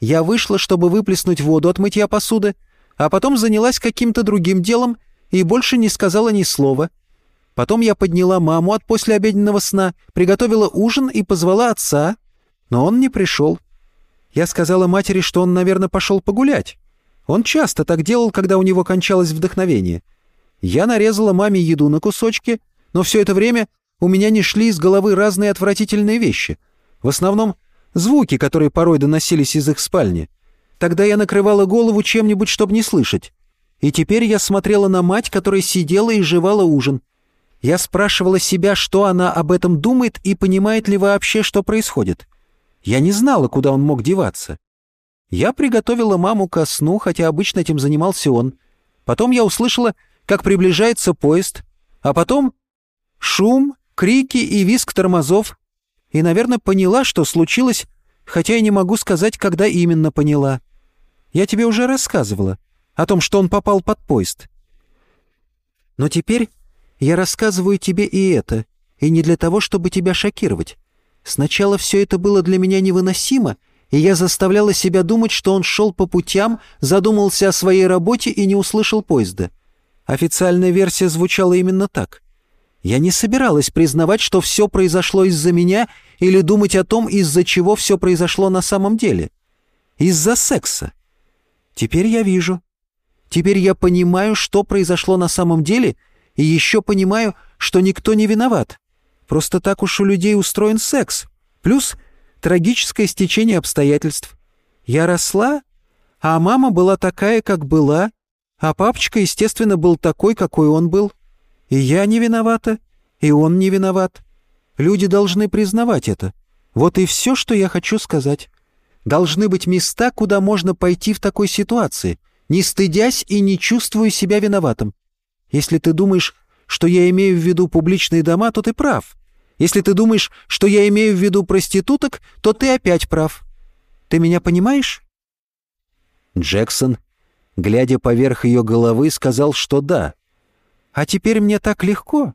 Я вышла, чтобы выплеснуть воду от мытья посуды, а потом занялась каким-то другим делом и больше не сказала ни слова. Потом я подняла маму от послеобеденного сна, приготовила ужин и позвала отца, но он не пришел. Я сказала матери, что он, наверное, пошел погулять. Он часто так делал, когда у него кончалось вдохновение. Я нарезала маме еду на кусочки, но все это время у меня не шли из головы разные отвратительные вещи. В основном звуки, которые порой доносились из их спальни. Тогда я накрывала голову чем-нибудь, чтобы не слышать. И теперь я смотрела на мать, которая сидела и жевала ужин. Я спрашивала себя, что она об этом думает и понимает ли вообще, что происходит. Я не знала, куда он мог деваться. Я приготовила маму ко сну, хотя обычно этим занимался он. Потом я услышала, как приближается поезд, а потом шум, крики и визг тормозов. И, наверное, поняла, что случилось, хотя я не могу сказать, когда именно поняла. Я тебе уже рассказывала о том, что он попал под поезд. Но теперь я рассказываю тебе и это, и не для того, чтобы тебя шокировать. Сначала все это было для меня невыносимо — и я заставляла себя думать, что он шел по путям, задумался о своей работе и не услышал поезда. Официальная версия звучала именно так. Я не собиралась признавать, что все произошло из-за меня или думать о том, из-за чего все произошло на самом деле. Из-за секса. Теперь я вижу. Теперь я понимаю, что произошло на самом деле, и еще понимаю, что никто не виноват. Просто так уж у людей устроен секс. Плюс трагическое стечение обстоятельств. Я росла, а мама была такая, как была, а папочка, естественно, был такой, какой он был. И я не виновата, и он не виноват. Люди должны признавать это. Вот и все, что я хочу сказать. Должны быть места, куда можно пойти в такой ситуации, не стыдясь и не чувствуя себя виноватым. Если ты думаешь, что я имею в виду публичные дома, то ты прав. Если ты думаешь, что я имею в виду проституток, то ты опять прав. Ты меня понимаешь?» Джексон, глядя поверх ее головы, сказал, что да. «А теперь мне так легко.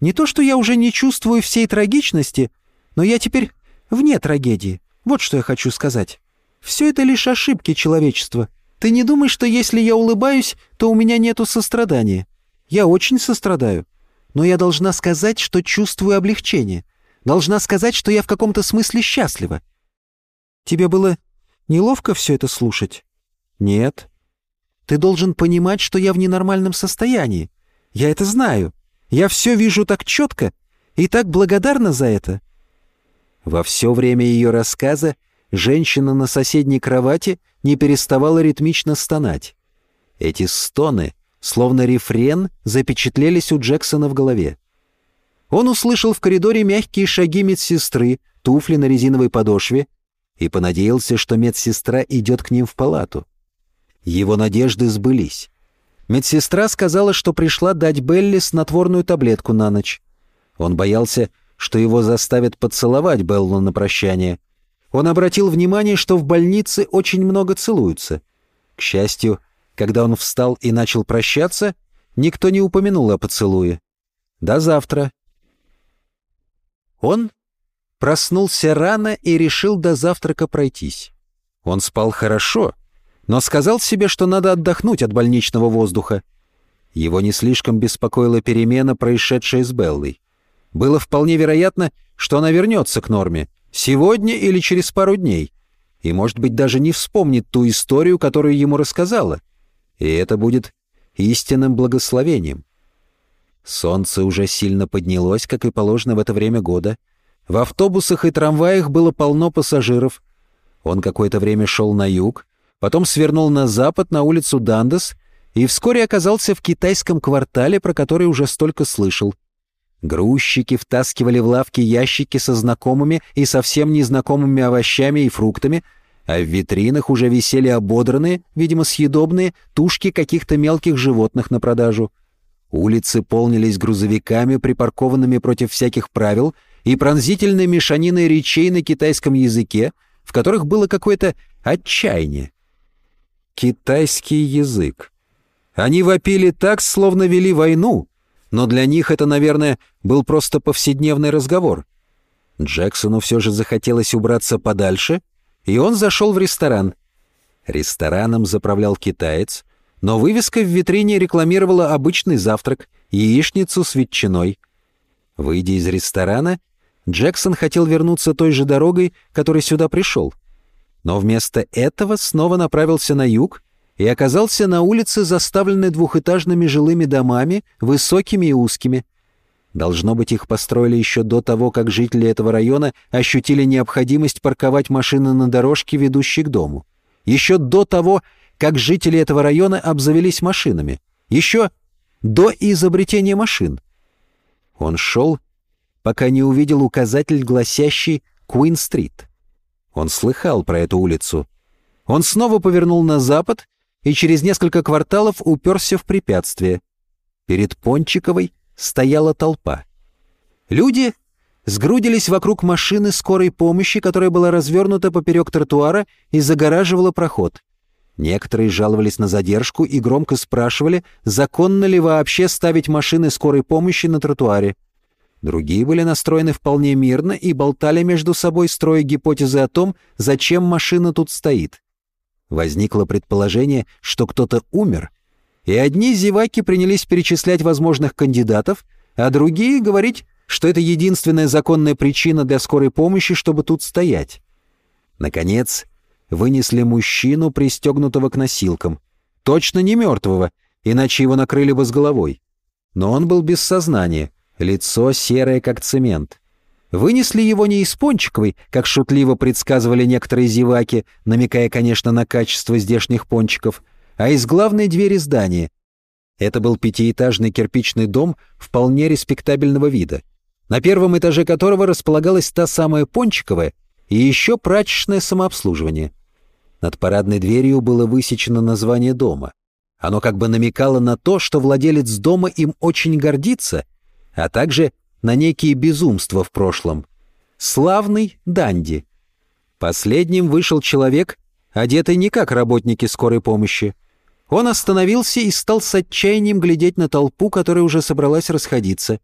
Не то, что я уже не чувствую всей трагичности, но я теперь вне трагедии. Вот что я хочу сказать. Все это лишь ошибки человечества. Ты не думай, что если я улыбаюсь, то у меня нету сострадания. Я очень сострадаю но я должна сказать, что чувствую облегчение. Должна сказать, что я в каком-то смысле счастлива. Тебе было неловко все это слушать? Нет. Ты должен понимать, что я в ненормальном состоянии. Я это знаю. Я все вижу так четко и так благодарна за это. Во все время ее рассказа женщина на соседней кровати не переставала ритмично стонать. Эти стоны словно рефрен, запечатлелись у Джексона в голове. Он услышал в коридоре мягкие шаги медсестры, туфли на резиновой подошве, и понадеялся, что медсестра идет к ним в палату. Его надежды сбылись. Медсестра сказала, что пришла дать Белли снотворную таблетку на ночь. Он боялся, что его заставят поцеловать Беллу на прощание. Он обратил внимание, что в больнице очень много целуются. К счастью, когда он встал и начал прощаться, никто не упомянул о поцелуе. До завтра. Он проснулся рано и решил до завтрака пройтись. Он спал хорошо, но сказал себе, что надо отдохнуть от больничного воздуха. Его не слишком беспокоила перемена, происшедшая с Беллой. Было вполне вероятно, что она вернется к норме, сегодня или через пару дней. и, может быть, даже не вспомнит ту историю, которую ему рассказала. И это будет истинным благословением. Солнце уже сильно поднялось, как и положено в это время года. В автобусах и трамваях было полно пассажиров. Он какое-то время шел на юг, потом свернул на запад, на улицу Дандас, и вскоре оказался в китайском квартале, про который уже столько слышал. Грузчики втаскивали в лавки ящики со знакомыми и совсем незнакомыми овощами и фруктами, а в витринах уже висели ободранные, видимо, съедобные, тушки каких-то мелких животных на продажу. Улицы полнились грузовиками, припаркованными против всяких правил, и пронзительной мешаниной речей на китайском языке, в которых было какое-то отчаяние. Китайский язык. Они вопили так, словно вели войну, но для них это, наверное, был просто повседневный разговор. Джексону все же захотелось убраться подальше, и он зашел в ресторан. Рестораном заправлял китаец, но вывеска в витрине рекламировала обычный завтрак — яичницу с ветчиной. Выйдя из ресторана, Джексон хотел вернуться той же дорогой, которой сюда пришел. Но вместо этого снова направился на юг и оказался на улице, заставленной двухэтажными жилыми домами, высокими и узкими. Должно быть, их построили еще до того, как жители этого района ощутили необходимость парковать машины на дорожке, ведущей к дому. Еще до того, как жители этого района обзавелись машинами. Еще до изобретения машин. Он шел, пока не увидел указатель, гласящий «Куин-стрит». Он слыхал про эту улицу. Он снова повернул на запад и через несколько кварталов уперся в препятствие. Перед Пончиковой стояла толпа. Люди сгрудились вокруг машины скорой помощи, которая была развернута поперек тротуара и загораживала проход. Некоторые жаловались на задержку и громко спрашивали, законно ли вообще ставить машины скорой помощи на тротуаре. Другие были настроены вполне мирно и болтали между собой, строя гипотезы о том, зачем машина тут стоит. Возникло предположение, что кто-то умер, и одни зеваки принялись перечислять возможных кандидатов, а другие говорить, что это единственная законная причина для скорой помощи, чтобы тут стоять. Наконец, вынесли мужчину, пристегнутого к носилкам. Точно не мертвого, иначе его накрыли бы с головой. Но он был без сознания, лицо серое, как цемент. Вынесли его не из пончиковой, как шутливо предсказывали некоторые зеваки, намекая, конечно, на качество здешних пончиков, а из главной двери здания. Это был пятиэтажный кирпичный дом вполне респектабельного вида, на первом этаже которого располагалась та самая пончиковая и еще прачечное самообслуживание. Над парадной дверью было высечено название дома. Оно как бы намекало на то, что владелец дома им очень гордится, а также на некие безумства в прошлом. Славный Данди. Последним вышел человек, одетый не как работники скорой помощи. Он остановился и стал с отчаянием глядеть на толпу, которая уже собралась расходиться.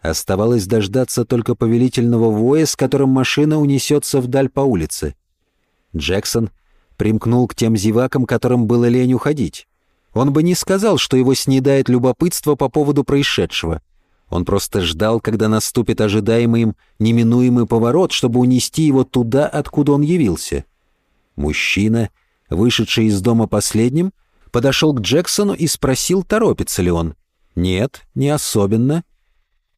Оставалось дождаться только повелительного воя, с которым машина унесется вдаль по улице. Джексон примкнул к тем зевакам, которым было лень уходить. Он бы не сказал, что его снедает любопытство по поводу происшедшего — он просто ждал, когда наступит ожидаемый им неминуемый поворот, чтобы унести его туда, откуда он явился. Мужчина, вышедший из дома последним, подошел к Джексону и спросил, торопится ли он. «Нет, не особенно».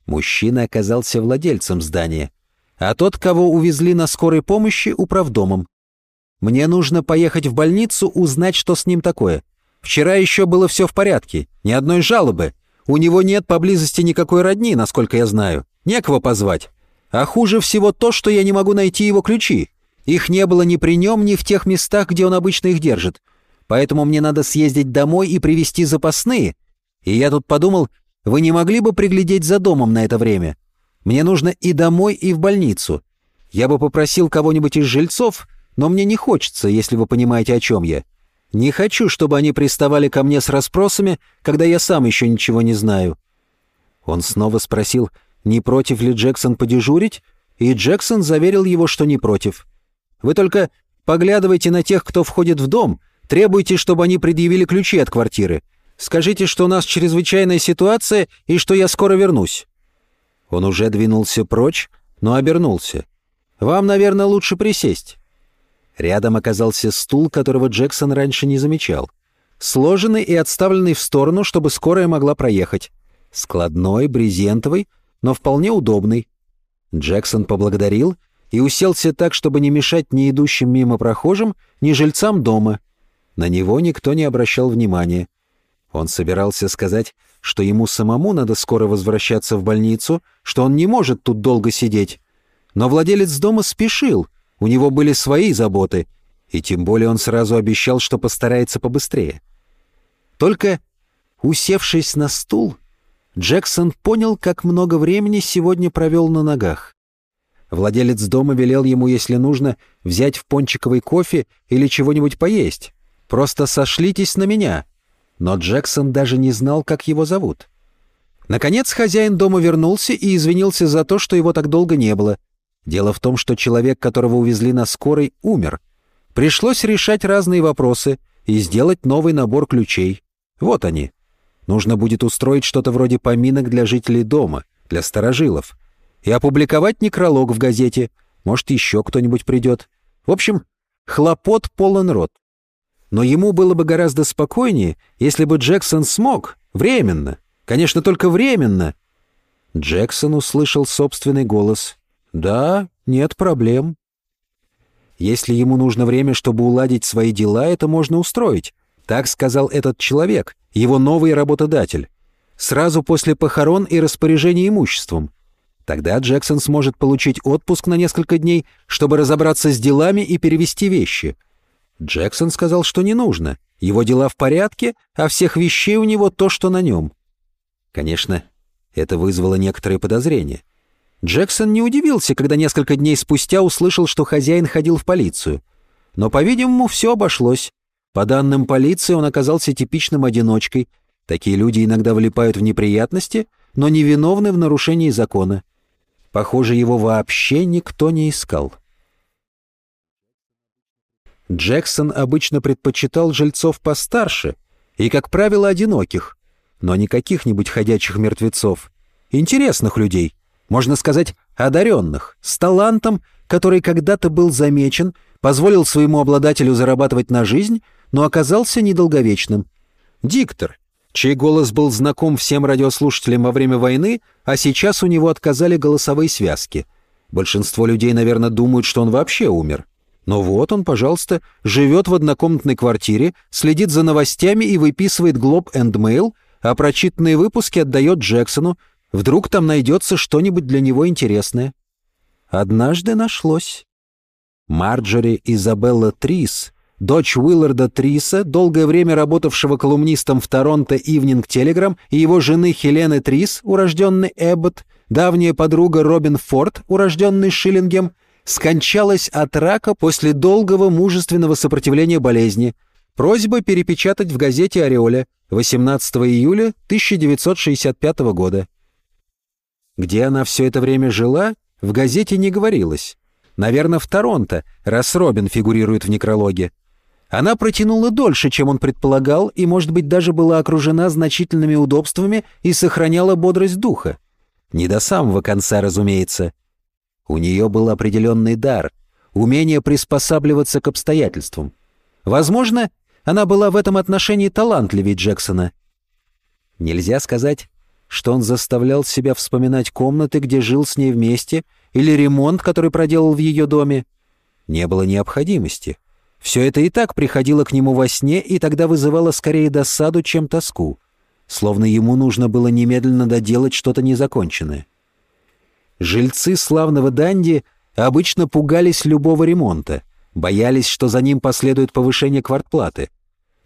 Мужчина оказался владельцем здания, а тот, кого увезли на скорой помощи, управдомом. «Мне нужно поехать в больницу, узнать, что с ним такое. Вчера еще было все в порядке, ни одной жалобы, у него нет поблизости никакой родни, насколько я знаю. Некого позвать. А хуже всего то, что я не могу найти его ключи. Их не было ни при нем, ни в тех местах, где он обычно их держит. Поэтому мне надо съездить домой и привезти запасные. И я тут подумал, вы не могли бы приглядеть за домом на это время? Мне нужно и домой, и в больницу. Я бы попросил кого-нибудь из жильцов, но мне не хочется, если вы понимаете, о чем я. Не хочу, чтобы они приставали ко мне с расспросами, когда я сам еще ничего не знаю». Он снова спросил, не против ли Джексон подежурить, и Джексон заверил его, что не против. «Вы только поглядывайте на тех, кто входит в дом, требуйте, чтобы они предъявили ключи от квартиры. Скажите, что у нас чрезвычайная ситуация и что я скоро вернусь». Он уже двинулся прочь, но обернулся. «Вам, наверное, лучше присесть». Рядом оказался стул, которого Джексон раньше не замечал. Сложенный и отставленный в сторону, чтобы скорая могла проехать. Складной, брезентовый, но вполне удобный. Джексон поблагодарил и уселся так, чтобы не мешать ни идущим мимо прохожим, ни жильцам дома. На него никто не обращал внимания. Он собирался сказать, что ему самому надо скоро возвращаться в больницу, что он не может тут долго сидеть. Но владелец дома спешил, у него были свои заботы, и тем более он сразу обещал, что постарается побыстрее. Только, усевшись на стул, Джексон понял, как много времени сегодня провел на ногах. Владелец дома велел ему, если нужно, взять в пончиковый кофе или чего-нибудь поесть. Просто сошлитесь на меня. Но Джексон даже не знал, как его зовут. Наконец хозяин дома вернулся и извинился за то, что его так долго не было. Дело в том, что человек, которого увезли на скорой, умер. Пришлось решать разные вопросы и сделать новый набор ключей. Вот они. Нужно будет устроить что-то вроде поминок для жителей дома, для старожилов. И опубликовать некролог в газете. Может, еще кто-нибудь придет. В общем, хлопот полон рот. Но ему было бы гораздо спокойнее, если бы Джексон смог, временно, конечно, только временно. Джексон услышал собственный голос. «Да, нет проблем». Если ему нужно время, чтобы уладить свои дела, это можно устроить. Так сказал этот человек, его новый работодатель. Сразу после похорон и распоряжения имуществом. Тогда Джексон сможет получить отпуск на несколько дней, чтобы разобраться с делами и перевести вещи. Джексон сказал, что не нужно. Его дела в порядке, а всех вещей у него то, что на нем. Конечно, это вызвало некоторые подозрения. Джексон не удивился, когда несколько дней спустя услышал, что хозяин ходил в полицию. Но, по-видимому, все обошлось. По данным полиции, он оказался типичным одиночкой. Такие люди иногда влипают в неприятности, но не виновны в нарушении закона. Похоже, его вообще никто не искал. Джексон обычно предпочитал жильцов постарше и, как правило, одиноких, но не каких-нибудь ходячих мертвецов, интересных людей, можно сказать, одаренных, с талантом, который когда-то был замечен, позволил своему обладателю зарабатывать на жизнь, но оказался недолговечным. Диктор, чей голос был знаком всем радиослушателям во время войны, а сейчас у него отказали голосовые связки. Большинство людей, наверное, думают, что он вообще умер. Но вот он, пожалуйста, живет в однокомнатной квартире, следит за новостями и выписывает Globe and Mail, а прочитанные выпуски отдает Джексону. Вдруг там найдется что-нибудь для него интересное. Однажды нашлось. Марджори Изабелла Трис, дочь Уилларда Триса, долгое время работавшего колумнистом в Торонто Evening Telegram, и его жены Хелены Трис, урожденный Эббот, давняя подруга Робин Форд, урожденный Шиллингем — скончалась от рака после долгого мужественного сопротивления болезни. Просьба перепечатать в газете «Ореоля» 18 июля 1965 года. Где она все это время жила, в газете не говорилось. Наверное, в Торонто, раз Робин фигурирует в некрологе. Она протянула дольше, чем он предполагал, и, может быть, даже была окружена значительными удобствами и сохраняла бодрость духа. Не до самого конца, разумеется. У нее был определенный дар, умение приспосабливаться к обстоятельствам. Возможно, она была в этом отношении талантливее Джексона. Нельзя сказать, что он заставлял себя вспоминать комнаты, где жил с ней вместе, или ремонт, который проделал в ее доме. Не было необходимости. Все это и так приходило к нему во сне, и тогда вызывало скорее досаду, чем тоску. Словно ему нужно было немедленно доделать что-то незаконченное. Жильцы славного Данди обычно пугались любого ремонта, боялись, что за ним последует повышение квартплаты.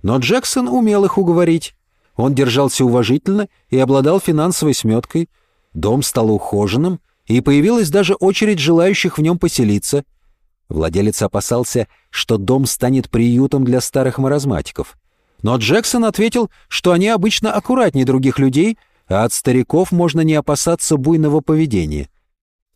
Но Джексон умел их уговорить. Он держался уважительно и обладал финансовой сметкой. Дом стал ухоженным, и появилась даже очередь желающих в нем поселиться. Владелец опасался, что дом станет приютом для старых маразматиков. Но Джексон ответил, что они обычно аккуратнее других людей, а от стариков можно не опасаться буйного поведения —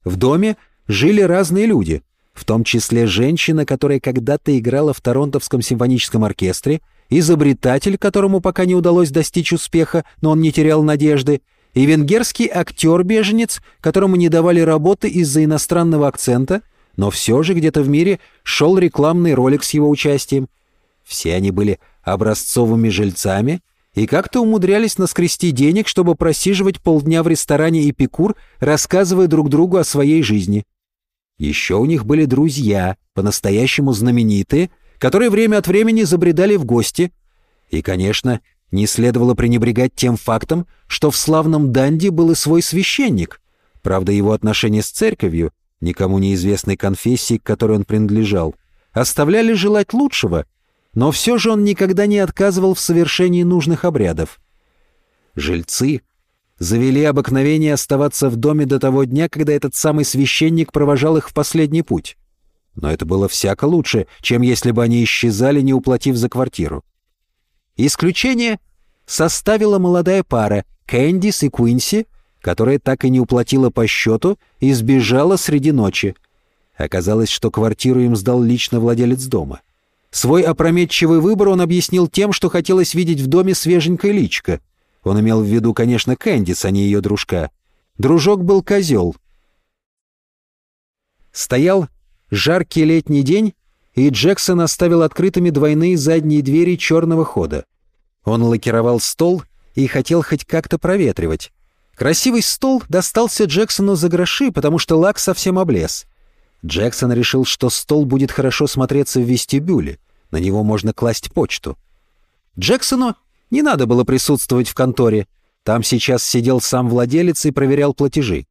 в доме жили разные люди, в том числе женщина, которая когда-то играла в Торонтовском симфоническом оркестре, изобретатель, которому пока не удалось достичь успеха, но он не терял надежды, и венгерский актер-беженец, которому не давали работы из-за иностранного акцента, но все же где-то в мире шел рекламный ролик с его участием. Все они были образцовыми жильцами и как-то умудрялись наскрести денег, чтобы просиживать полдня в ресторане «Эпикур», рассказывая друг другу о своей жизни. Еще у них были друзья, по-настоящему знаменитые, которые время от времени забредали в гости. И, конечно, не следовало пренебрегать тем фактом, что в славном Данди был и свой священник. Правда, его отношения с церковью, никому неизвестной конфессии, к которой он принадлежал, оставляли желать лучшего, но все же он никогда не отказывал в совершении нужных обрядов. Жильцы завели обыкновение оставаться в доме до того дня, когда этот самый священник провожал их в последний путь. Но это было всяко лучше, чем если бы они исчезали, не уплатив за квартиру. Исключение составила молодая пара Кэндис и Куинси, которая так и не уплатила по счету и сбежала среди ночи. Оказалось, что квартиру им сдал лично владелец дома. Свой опрометчивый выбор он объяснил тем, что хотелось видеть в доме свеженькое личко. Он имел в виду, конечно, Кэндис, а не ее дружка. Дружок был козел. Стоял жаркий летний день, и Джексон оставил открытыми двойные задние двери черного хода. Он лакировал стол и хотел хоть как-то проветривать. Красивый стол достался Джексону за гроши, потому что лак совсем облез. Джексон решил, что стол будет хорошо смотреться в вестибюле. На него можно класть почту. Джексону не надо было присутствовать в конторе. Там сейчас сидел сам владелец и проверял платежи.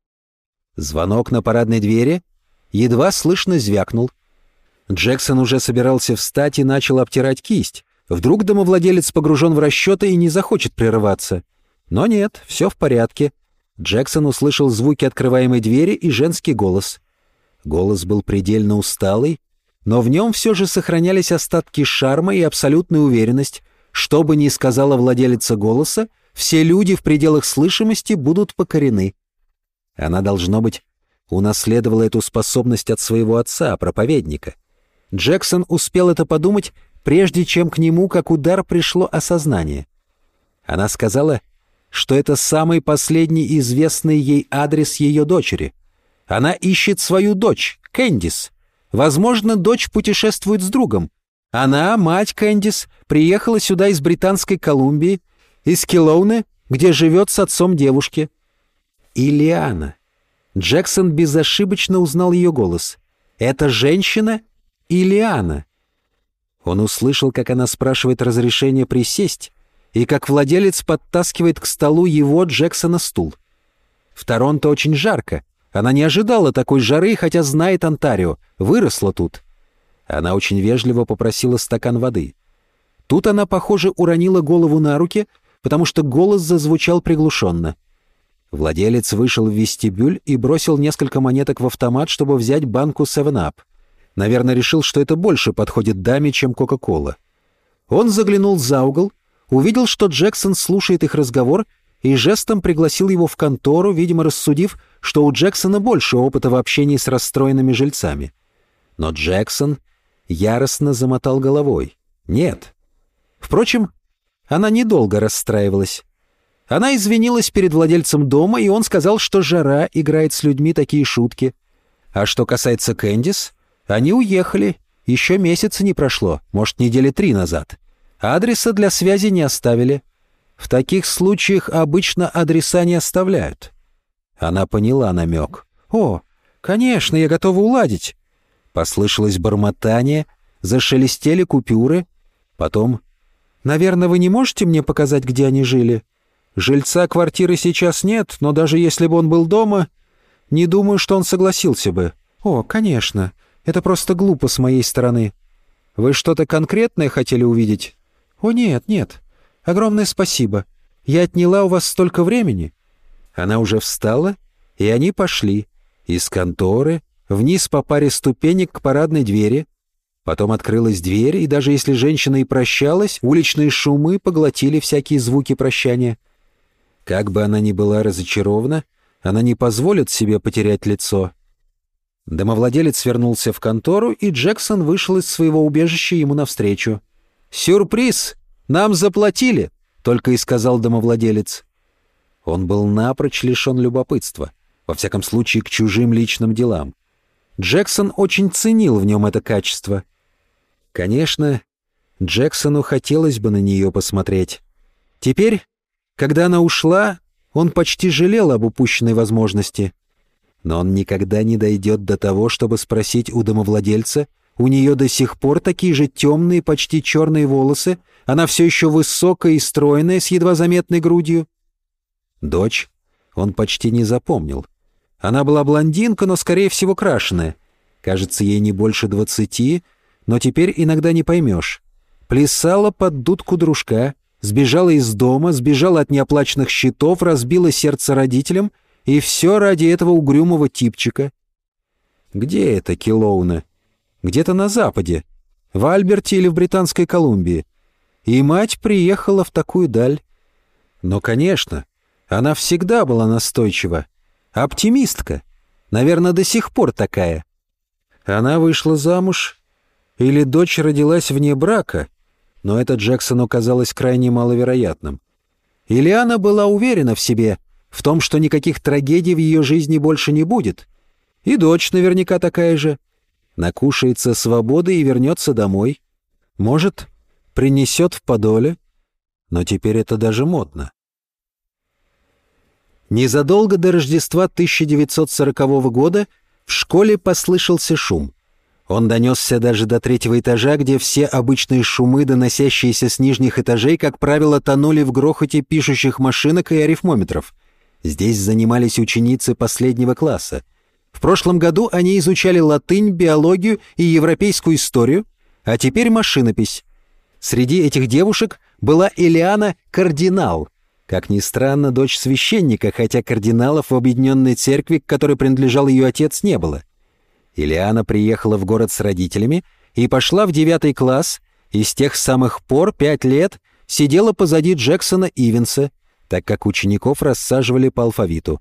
Звонок на парадной двери едва слышно звякнул. Джексон уже собирался встать и начал обтирать кисть. Вдруг домовладелец погружен в расчеты и не захочет прерываться. Но нет, все в порядке. Джексон услышал звуки открываемой двери и женский голос. Голос был предельно усталый, но в нем все же сохранялись остатки шарма и абсолютная уверенность. Что бы ни сказала владелица голоса, все люди в пределах слышимости будут покорены. Она, должно быть, унаследовала эту способность от своего отца, проповедника. Джексон успел это подумать, прежде чем к нему, как удар, пришло осознание. Она сказала, что это самый последний известный ей адрес ее дочери. Она ищет свою дочь, Кэндис. Возможно, дочь путешествует с другом. Она, мать Кэндис, приехала сюда из Британской Колумбии, из Килоуны, где живет с отцом девушки. Илиана. Джексон безошибочно узнал ее голос. «Это женщина Илиана?» Он услышал, как она спрашивает разрешение присесть, и как владелец подтаскивает к столу его Джексона стул. В Торонто очень жарко. Она не ожидала такой жары, хотя знает Онтарио, выросла тут. Она очень вежливо попросила стакан воды. Тут она, похоже, уронила голову на руки, потому что голос зазвучал приглушенно. Владелец вышел в вестибюль и бросил несколько монеток в автомат, чтобы взять банку 7-Up. Наверное, решил, что это больше подходит даме, чем Кока-Кола. Он заглянул за угол, увидел, что Джексон слушает их разговор и жестом пригласил его в контору, видимо, рассудив, что у Джексона больше опыта в общении с расстроенными жильцами. Но Джексон яростно замотал головой. «Нет». Впрочем, она недолго расстраивалась. Она извинилась перед владельцем дома, и он сказал, что жара играет с людьми такие шутки. А что касается Кэндис, они уехали. Еще месяца не прошло, может, недели три назад. Адреса для связи не оставили. В таких случаях обычно адреса не оставляют. Она поняла намек. «О, конечно, я готова уладить». Послышалось бормотание, зашелестели купюры. Потом... «Наверное, вы не можете мне показать, где они жили? Жильца квартиры сейчас нет, но даже если бы он был дома, не думаю, что он согласился бы». «О, конечно. Это просто глупо с моей стороны. Вы что-то конкретное хотели увидеть? О, нет, нет. Огромное спасибо. Я отняла у вас столько времени. Она уже встала, и они пошли. Из конторы, вниз по паре ступенек к парадной двери. Потом открылась дверь, и даже если женщина и прощалась, уличные шумы поглотили всякие звуки прощания. Как бы она ни была разочарована, она не позволит себе потерять лицо — Домовладелец вернулся в контору, и Джексон вышел из своего убежища ему навстречу. «Сюрприз! Нам заплатили!» — только и сказал домовладелец. Он был напрочь лишен любопытства, во всяком случае к чужим личным делам. Джексон очень ценил в нем это качество. Конечно, Джексону хотелось бы на нее посмотреть. Теперь, когда она ушла, он почти жалел об упущенной возможности. Но он никогда не дойдет до того, чтобы спросить у домовладельца, у нее до сих пор такие же темные, почти черные волосы, она все еще высокая и стройная, с едва заметной грудью. Дочь он почти не запомнил. Она была блондинка, но, скорее всего, крашеная. Кажется, ей не больше двадцати, но теперь иногда не поймешь. Плясала под дудку дружка, сбежала из дома, сбежала от неоплаченных счетов, разбила сердце родителям, и все ради этого угрюмого типчика. Где это Килоуна? Где-то на западе, в Альберте или в Британской Колумбии. И мать приехала в такую даль. Но, конечно, она всегда была настойчива. Оптимистка. Наверное, до сих пор такая. Она вышла замуж, или дочь родилась вне брака, но это Джексону казалось крайне маловероятным. Ильяна была уверена в себе, в том, что никаких трагедий в ее жизни больше не будет. И дочь наверняка такая же. Накушается свободы и вернется домой. Может, принесет в подоле, но теперь это даже модно. Незадолго до Рождества 1940 года в школе послышался шум. Он донесся даже до третьего этажа, где все обычные шумы, доносящиеся с нижних этажей, как правило, тонули в грохоте пишущих машинок и арифмометров. Здесь занимались ученицы последнего класса. В прошлом году они изучали латынь, биологию и европейскую историю, а теперь машинопись. Среди этих девушек была Элиана Кардинал, как ни странно, дочь священника, хотя кардиналов в объединенной церкви, к которой принадлежал ее отец, не было. Ильяна приехала в город с родителями и пошла в девятый класс, и с тех самых пор, пять лет, сидела позади Джексона Ивенса, так как учеников рассаживали по алфавиту.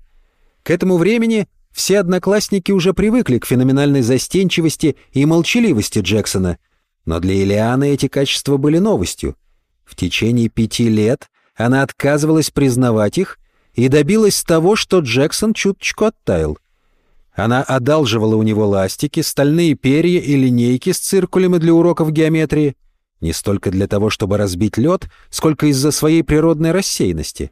К этому времени все одноклассники уже привыкли к феноменальной застенчивости и молчаливости Джексона, но для Ильяны эти качества были новостью. В течение пяти лет она отказывалась признавать их и добилась того, что Джексон чуточку оттаял. Она одалживала у него ластики, стальные перья и линейки с циркулями для уроков геометрии, не столько для того, чтобы разбить лед, сколько из-за своей природной рассеянности.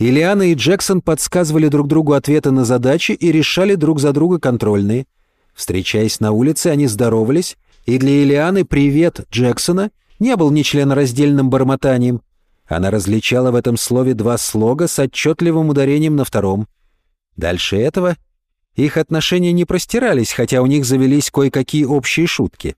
Ильяна и Джексон подсказывали друг другу ответы на задачи и решали друг за друга контрольные. Встречаясь на улице, они здоровались, и для Ильяны «привет» Джексона не был нечленораздельным бормотанием, она различала в этом слове два слога с отчетливым ударением на втором. Дальше этого их отношения не простирались, хотя у них завелись кое-какие общие шутки.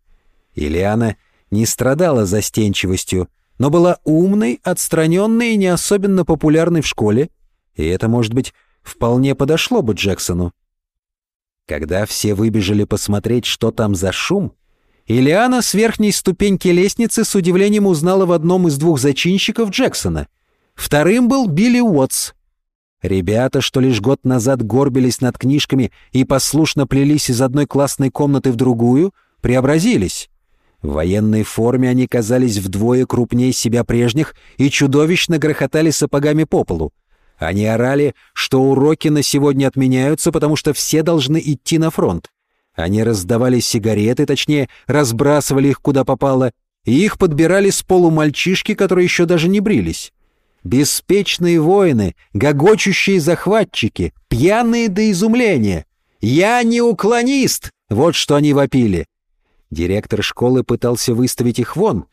Ильяна не страдала застенчивостью, но была умной, отстраненной и не особенно популярной в школе, и это, может быть, вполне подошло бы Джексону. Когда все выбежали посмотреть, что там за шум, Ильяна с верхней ступеньки лестницы с удивлением узнала в одном из двух зачинщиков Джексона. Вторым был Билли Уотс. Ребята, что лишь год назад горбились над книжками и послушно плелись из одной классной комнаты в другую, преобразились. В военной форме они казались вдвое крупнее себя прежних и чудовищно грохотали сапогами по полу. Они орали, что уроки на сегодня отменяются, потому что все должны идти на фронт. Они раздавали сигареты, точнее, разбрасывали их куда попало, и их подбирали с полу мальчишки, которые еще даже не брились. Беспечные воины, гогочущие захватчики, пьяные до изумления. «Я не уклонист!» — вот что они вопили. Директор школы пытался выставить их вон,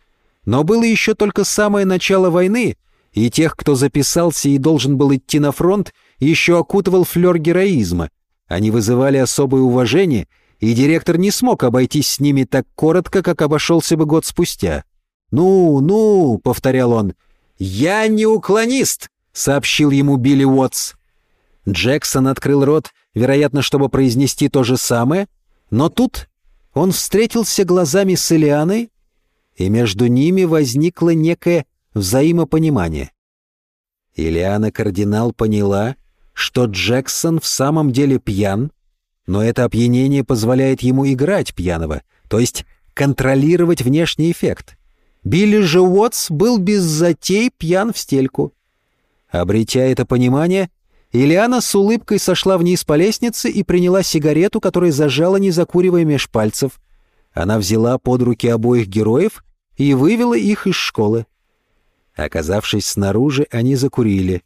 но было еще только самое начало войны, и тех, кто записался и должен был идти на фронт, еще окутывал флер героизма. Они вызывали особое уважение и директор не смог обойтись с ними так коротко, как обошелся бы год спустя. «Ну, ну», — повторял он, — «я не уклонист», — сообщил ему Билли Уотс. Джексон открыл рот, вероятно, чтобы произнести то же самое, но тут он встретился глазами с Элианой, и между ними возникло некое взаимопонимание. Ильяна Кардинал поняла, что Джексон в самом деле пьян, но это опьянение позволяет ему играть пьяного, то есть контролировать внешний эффект. Билли же Уотс был без затей пьян в стельку. Обретя это понимание, Ильяна с улыбкой сошла вниз по лестнице и приняла сигарету, которую зажала, не закуривая меж пальцев. Она взяла под руки обоих героев и вывела их из школы. Оказавшись снаружи, они закурили.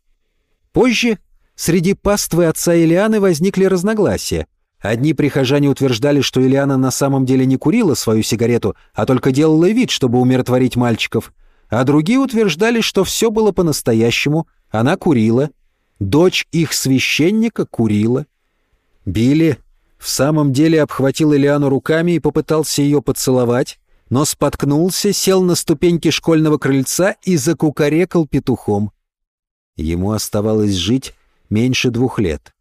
Позже среди паствы отца Ильяны возникли разногласия. Одни прихожане утверждали, что Ильяна на самом деле не курила свою сигарету, а только делала вид, чтобы умиротворить мальчиков. А другие утверждали, что все было по-настоящему, она курила. Дочь их священника курила. Билли в самом деле обхватил Ильяну руками и попытался ее поцеловать, но споткнулся, сел на ступеньки школьного крыльца и закукарекал петухом. Ему оставалось жить меньше двух лет.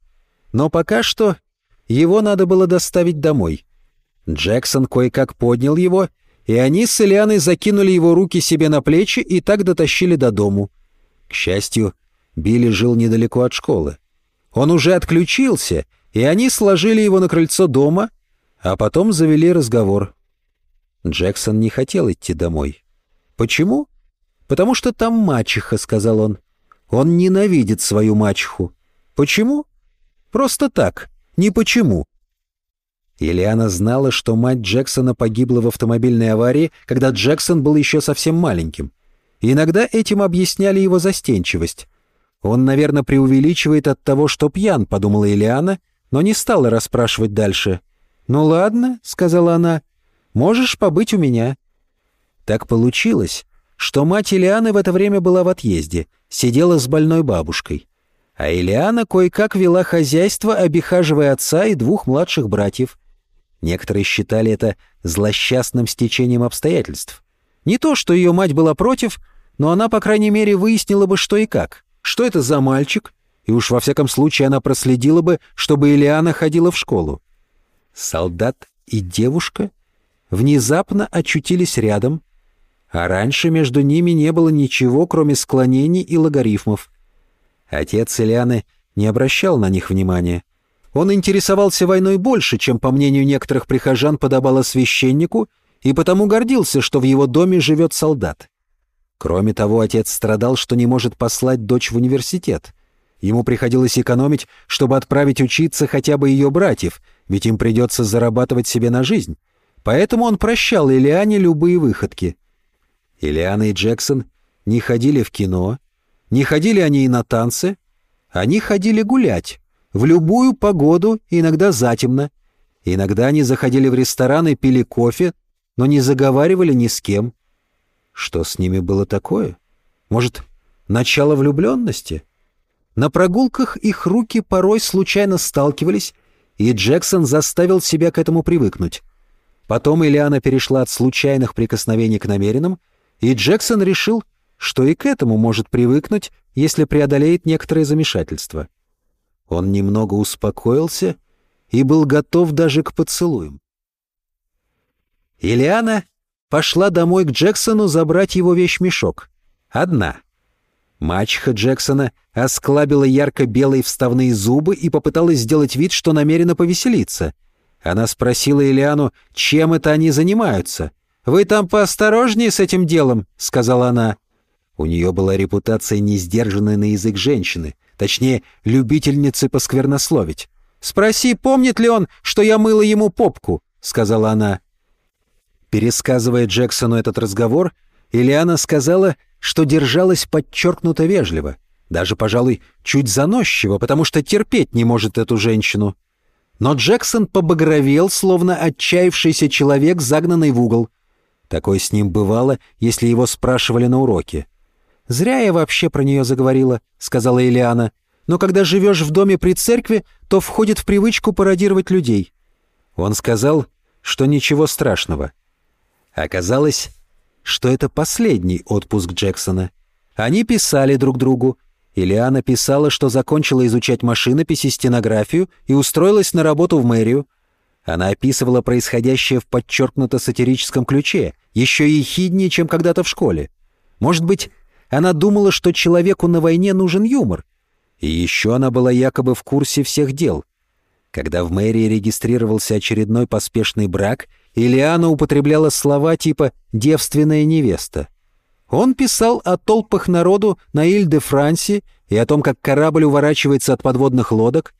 Но пока что его надо было доставить домой. Джексон кое-как поднял его, и они с Ильяной закинули его руки себе на плечи и так дотащили до дому. К счастью, Билли жил недалеко от школы. Он уже отключился, и они сложили его на крыльцо дома, а потом завели разговор. Джексон не хотел идти домой. «Почему?» «Потому что там мачеха», — сказал он. «Он ненавидит свою мачеху». «Почему?» «Просто так. Не почему». Ильяна знала, что мать Джексона погибла в автомобильной аварии, когда Джексон был еще совсем маленьким. Иногда этим объясняли его застенчивость. «Он, наверное, преувеличивает от того, что пьян», — подумала Ильяна, но не стала расспрашивать дальше. «Ну ладно», — сказала она, — «можешь побыть у меня». Так получилось, что мать Ильяны в это время была в отъезде, сидела с больной бабушкой. А Ильяна кое-как вела хозяйство, обихаживая отца и двух младших братьев. Некоторые считали это злосчастным стечением обстоятельств. Не то, что ее мать была против, но она, по крайней мере, выяснила бы, что и как. Что это за мальчик? И уж во всяком случае она проследила бы, чтобы Ильяна ходила в школу. Солдат и девушка внезапно очутились рядом, а раньше между ними не было ничего, кроме склонений и логарифмов. Отец Ильяны не обращал на них внимания. Он интересовался войной больше, чем, по мнению некоторых прихожан, подобало священнику, и потому гордился, что в его доме живет солдат. Кроме того, отец страдал, что не может послать дочь в университет. Ему приходилось экономить, чтобы отправить учиться хотя бы ее братьев, ведь им придется зарабатывать себе на жизнь. Поэтому он прощал Илиане любые выходки. Илиана и Джексон не ходили в кино, не ходили они и на танцы, они ходили гулять, в любую погоду, иногда затемно. Иногда они заходили в ресторан и пили кофе, но не заговаривали ни с кем. Что с ними было такое? Может, начало влюбленности? На прогулках их руки порой случайно сталкивались, и Джексон заставил себя к этому привыкнуть. Потом Ильяна перешла от случайных прикосновений к намеренным, и Джексон решил, что и к этому может привыкнуть, если преодолеет некоторое замешательство. Он немного успокоился и был готов даже к поцелуям. Ильяна пошла домой к Джексону забрать его вещмешок. Одна. Мачеха Джексона осклабила ярко-белые вставные зубы и попыталась сделать вид, что намерена повеселиться. Она спросила Ильяну, чем это они занимаются. «Вы там поосторожнее с этим делом», — сказала она. У нее была репутация несдержанной на язык женщины, точнее, любительницы посквернословить. «Спроси, помнит ли он, что я мыла ему попку», — сказала она. Пересказывая Джексону этот разговор, Ильяна сказала, что держалась подчеркнуто вежливо, даже, пожалуй, чуть заносчиво, потому что терпеть не может эту женщину. Но Джексон побагровел, словно отчаявшийся человек, загнанный в угол. Такое с ним бывало, если его спрашивали на уроке. «Зря я вообще про нее заговорила», — сказала Ильяна. «Но когда живешь в доме при церкви, то входит в привычку пародировать людей». Он сказал, что ничего страшного — Оказалось, что это последний отпуск Джексона. Они писали друг другу. Ильяна писала, что закончила изучать машинопись и стенографию и устроилась на работу в мэрию. Она описывала происходящее в подчеркнуто сатирическом ключе, еще ехиднее, чем когда-то в школе. Может быть, она думала, что человеку на войне нужен юмор. И еще она была якобы в курсе всех дел. Когда в мэрии регистрировался очередной поспешный брак — Ильяна употребляла слова типа «девственная невеста». Он писал о толпах народу на Иль-де-Франси и о том, как корабль уворачивается от подводных лодок.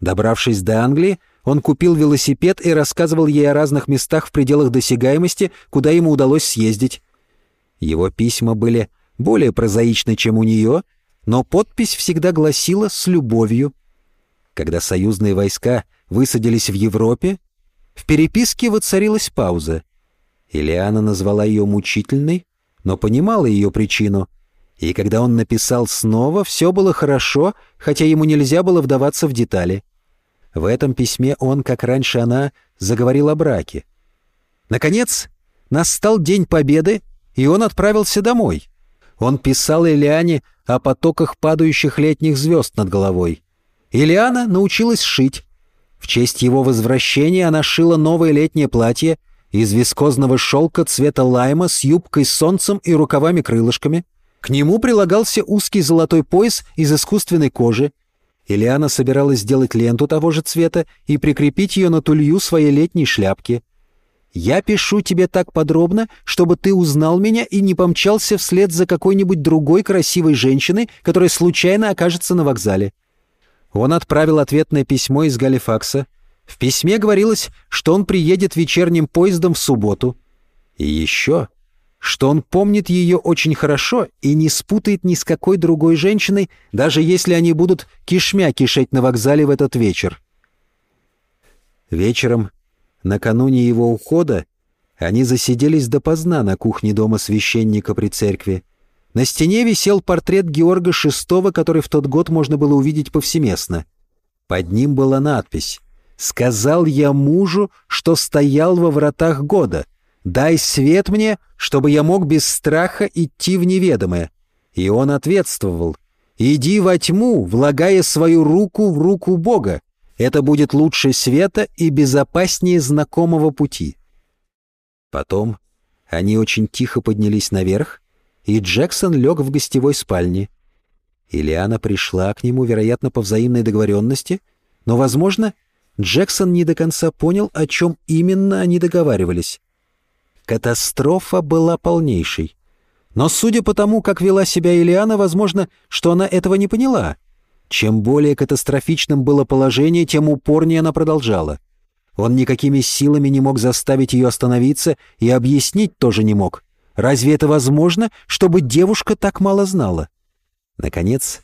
Добравшись до Англии, он купил велосипед и рассказывал ей о разных местах в пределах досягаемости, куда ему удалось съездить. Его письма были более прозаичны, чем у нее, но подпись всегда гласила «с любовью». Когда союзные войска высадились в Европе, в переписке воцарилась пауза. Ильяна назвала ее мучительной, но понимала ее причину. И когда он написал снова, все было хорошо, хотя ему нельзя было вдаваться в детали. В этом письме он, как раньше она, заговорил о браке. Наконец, настал День Победы, и он отправился домой. Он писал Ильяне о потоках падающих летних звезд над головой. Ильяна научилась шить. В честь его возвращения она шила новое летнее платье — из вискозного шелка цвета лайма с юбкой с солнцем и рукавами-крылышками. К нему прилагался узкий золотой пояс из искусственной кожи. Ильяна собиралась сделать ленту того же цвета и прикрепить ее на тулью своей летней шляпки. «Я пишу тебе так подробно, чтобы ты узнал меня и не помчался вслед за какой-нибудь другой красивой женщиной, которая случайно окажется на вокзале». Он отправил ответное письмо из Галифакса. В письме говорилось, что он приедет вечерним поездом в субботу. И еще, что он помнит ее очень хорошо и не спутает ни с какой другой женщиной, даже если они будут кишмя кишеть на вокзале в этот вечер. Вечером, накануне его ухода, они засиделись допоздна на кухне дома священника при церкви. На стене висел портрет Георга VI, который в тот год можно было увидеть повсеместно. Под ним была надпись Сказал я мужу, что стоял во вратах года. Дай свет мне, чтобы я мог без страха идти в неведомое. И он ответствовал. Иди во тьму, влагая свою руку в руку Бога. Это будет лучше света и безопаснее знакомого пути. Потом они очень тихо поднялись наверх, и Джексон лег в гостевой спальне. Ильяна пришла к нему, вероятно, по взаимной договоренности, но, возможно, Джексон не до конца понял, о чем именно они договаривались. Катастрофа была полнейшей. Но судя по тому, как вела себя Ильяна, возможно, что она этого не поняла. Чем более катастрофичным было положение, тем упорнее она продолжала. Он никакими силами не мог заставить ее остановиться и объяснить тоже не мог. Разве это возможно, чтобы девушка так мало знала? Наконец,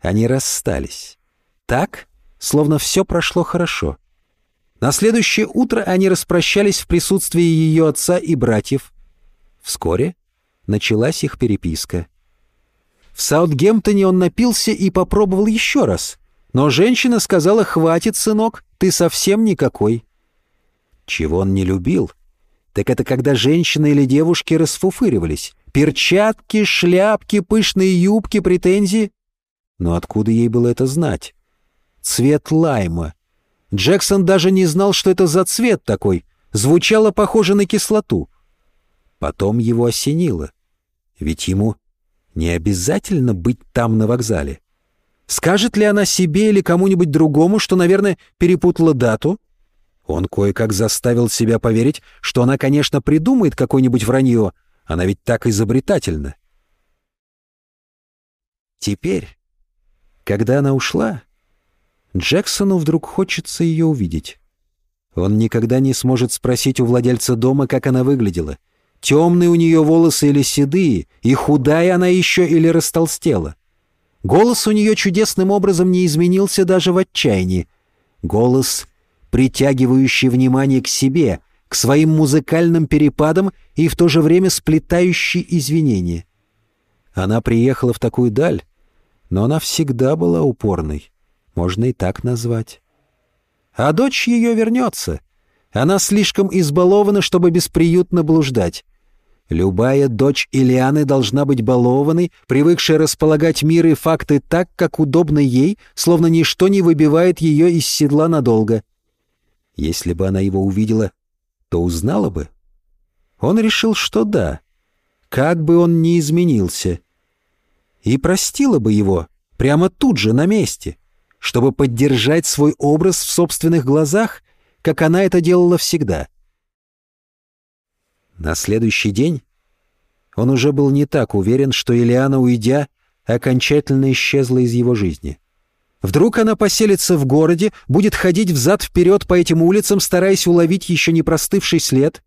они расстались. Так, словно все прошло хорошо. На следующее утро они распрощались в присутствии ее отца и братьев. Вскоре началась их переписка. В Саутгемптоне он напился и попробовал еще раз, но женщина сказала «Хватит, сынок, ты совсем никакой». Чего он не любил, так это когда женщины или девушки расфуфыривались. Перчатки, шляпки, пышные юбки, претензии. Но откуда ей было это знать? цвет лайма. Джексон даже не знал, что это за цвет такой. Звучало похоже на кислоту. Потом его осенило. Ведь ему не обязательно быть там на вокзале. Скажет ли она себе или кому-нибудь другому, что, наверное, перепутала дату? Он кое-как заставил себя поверить, что она, конечно, придумает какое-нибудь вранье. Она ведь так изобретательна. Теперь, когда она ушла, Джексону вдруг хочется ее увидеть. Он никогда не сможет спросить у владельца дома, как она выглядела. Темные у нее волосы или седые, и худая она еще или растолстела. Голос у нее чудесным образом не изменился даже в отчаянии. Голос, притягивающий внимание к себе, к своим музыкальным перепадам и в то же время сплетающий извинения. Она приехала в такую даль, но она всегда была упорной можно и так назвать. А дочь ее вернется. Она слишком избалована, чтобы бесприютно блуждать. Любая дочь Илианы должна быть балованной, привыкшей располагать мир и факты так, как удобно ей, словно ничто не выбивает ее из седла надолго. Если бы она его увидела, то узнала бы. Он решил, что да, как бы он ни изменился. И простила бы его прямо тут же, на месте — чтобы поддержать свой образ в собственных глазах, как она это делала всегда. На следующий день Он уже был не так уверен, что Ильяна, уйдя, окончательно исчезла из его жизни. Вдруг она поселится в городе, будет ходить взад-вперед по этим улицам, стараясь уловить еще не простывший след?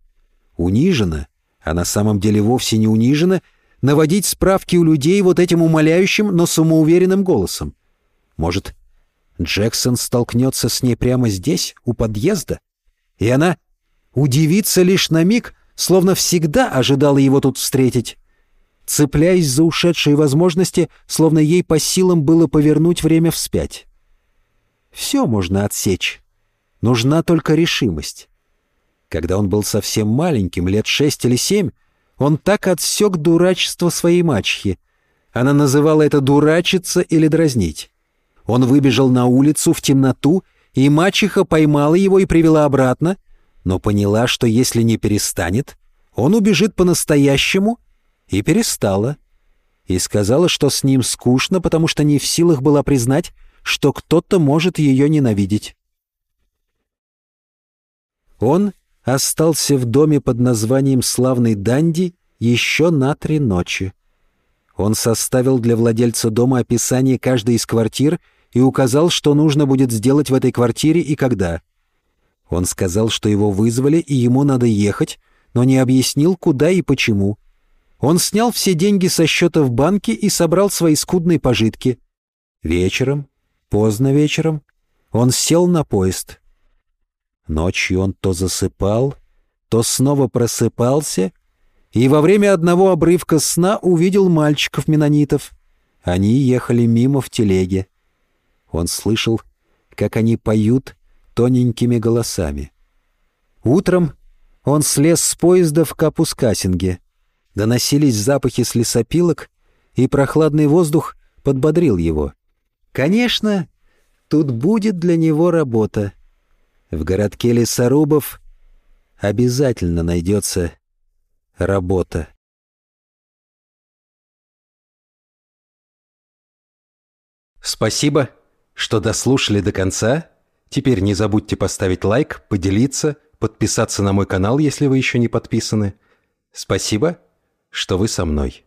Унижена, а на самом деле вовсе не унижена, наводить справки у людей вот этим умоляющим, но самоуверенным голосом. Может, Джексон столкнется с ней прямо здесь, у подъезда? И она удивится лишь на миг, словно всегда ожидала его тут встретить. Цепляясь за ушедшие возможности, словно ей по силам было повернуть время вспять. Все можно отсечь. Нужна только решимость. Когда он был совсем маленьким, лет шесть или семь, он так отсек дурачество своей мачехи. Она называла это «дурачиться» или «дразнить». Он выбежал на улицу в темноту, и мачеха поймала его и привела обратно, но поняла, что если не перестанет, он убежит по-настоящему, и перестала. И сказала, что с ним скучно, потому что не в силах была признать, что кто-то может ее ненавидеть. Он остался в доме под названием «Славный Данди» еще на три ночи. Он составил для владельца дома описание каждой из квартир и указал, что нужно будет сделать в этой квартире и когда. Он сказал, что его вызвали и ему надо ехать, но не объяснил, куда и почему. Он снял все деньги со счета в банке и собрал свои скудные пожитки. Вечером, поздно вечером, он сел на поезд. Ночью он то засыпал, то снова просыпался, и во время одного обрывка сна увидел мальчиков-менонитов. Они ехали мимо в телеге. Он слышал, как они поют тоненькими голосами. Утром он слез с поезда в Капускасинге. Доносились запахи с лесопилок, и прохладный воздух подбодрил его. Конечно, тут будет для него работа. В городке лесорубов обязательно найдется работа. Спасибо что дослушали до конца. Теперь не забудьте поставить лайк, поделиться, подписаться на мой канал, если вы еще не подписаны. Спасибо, что вы со мной.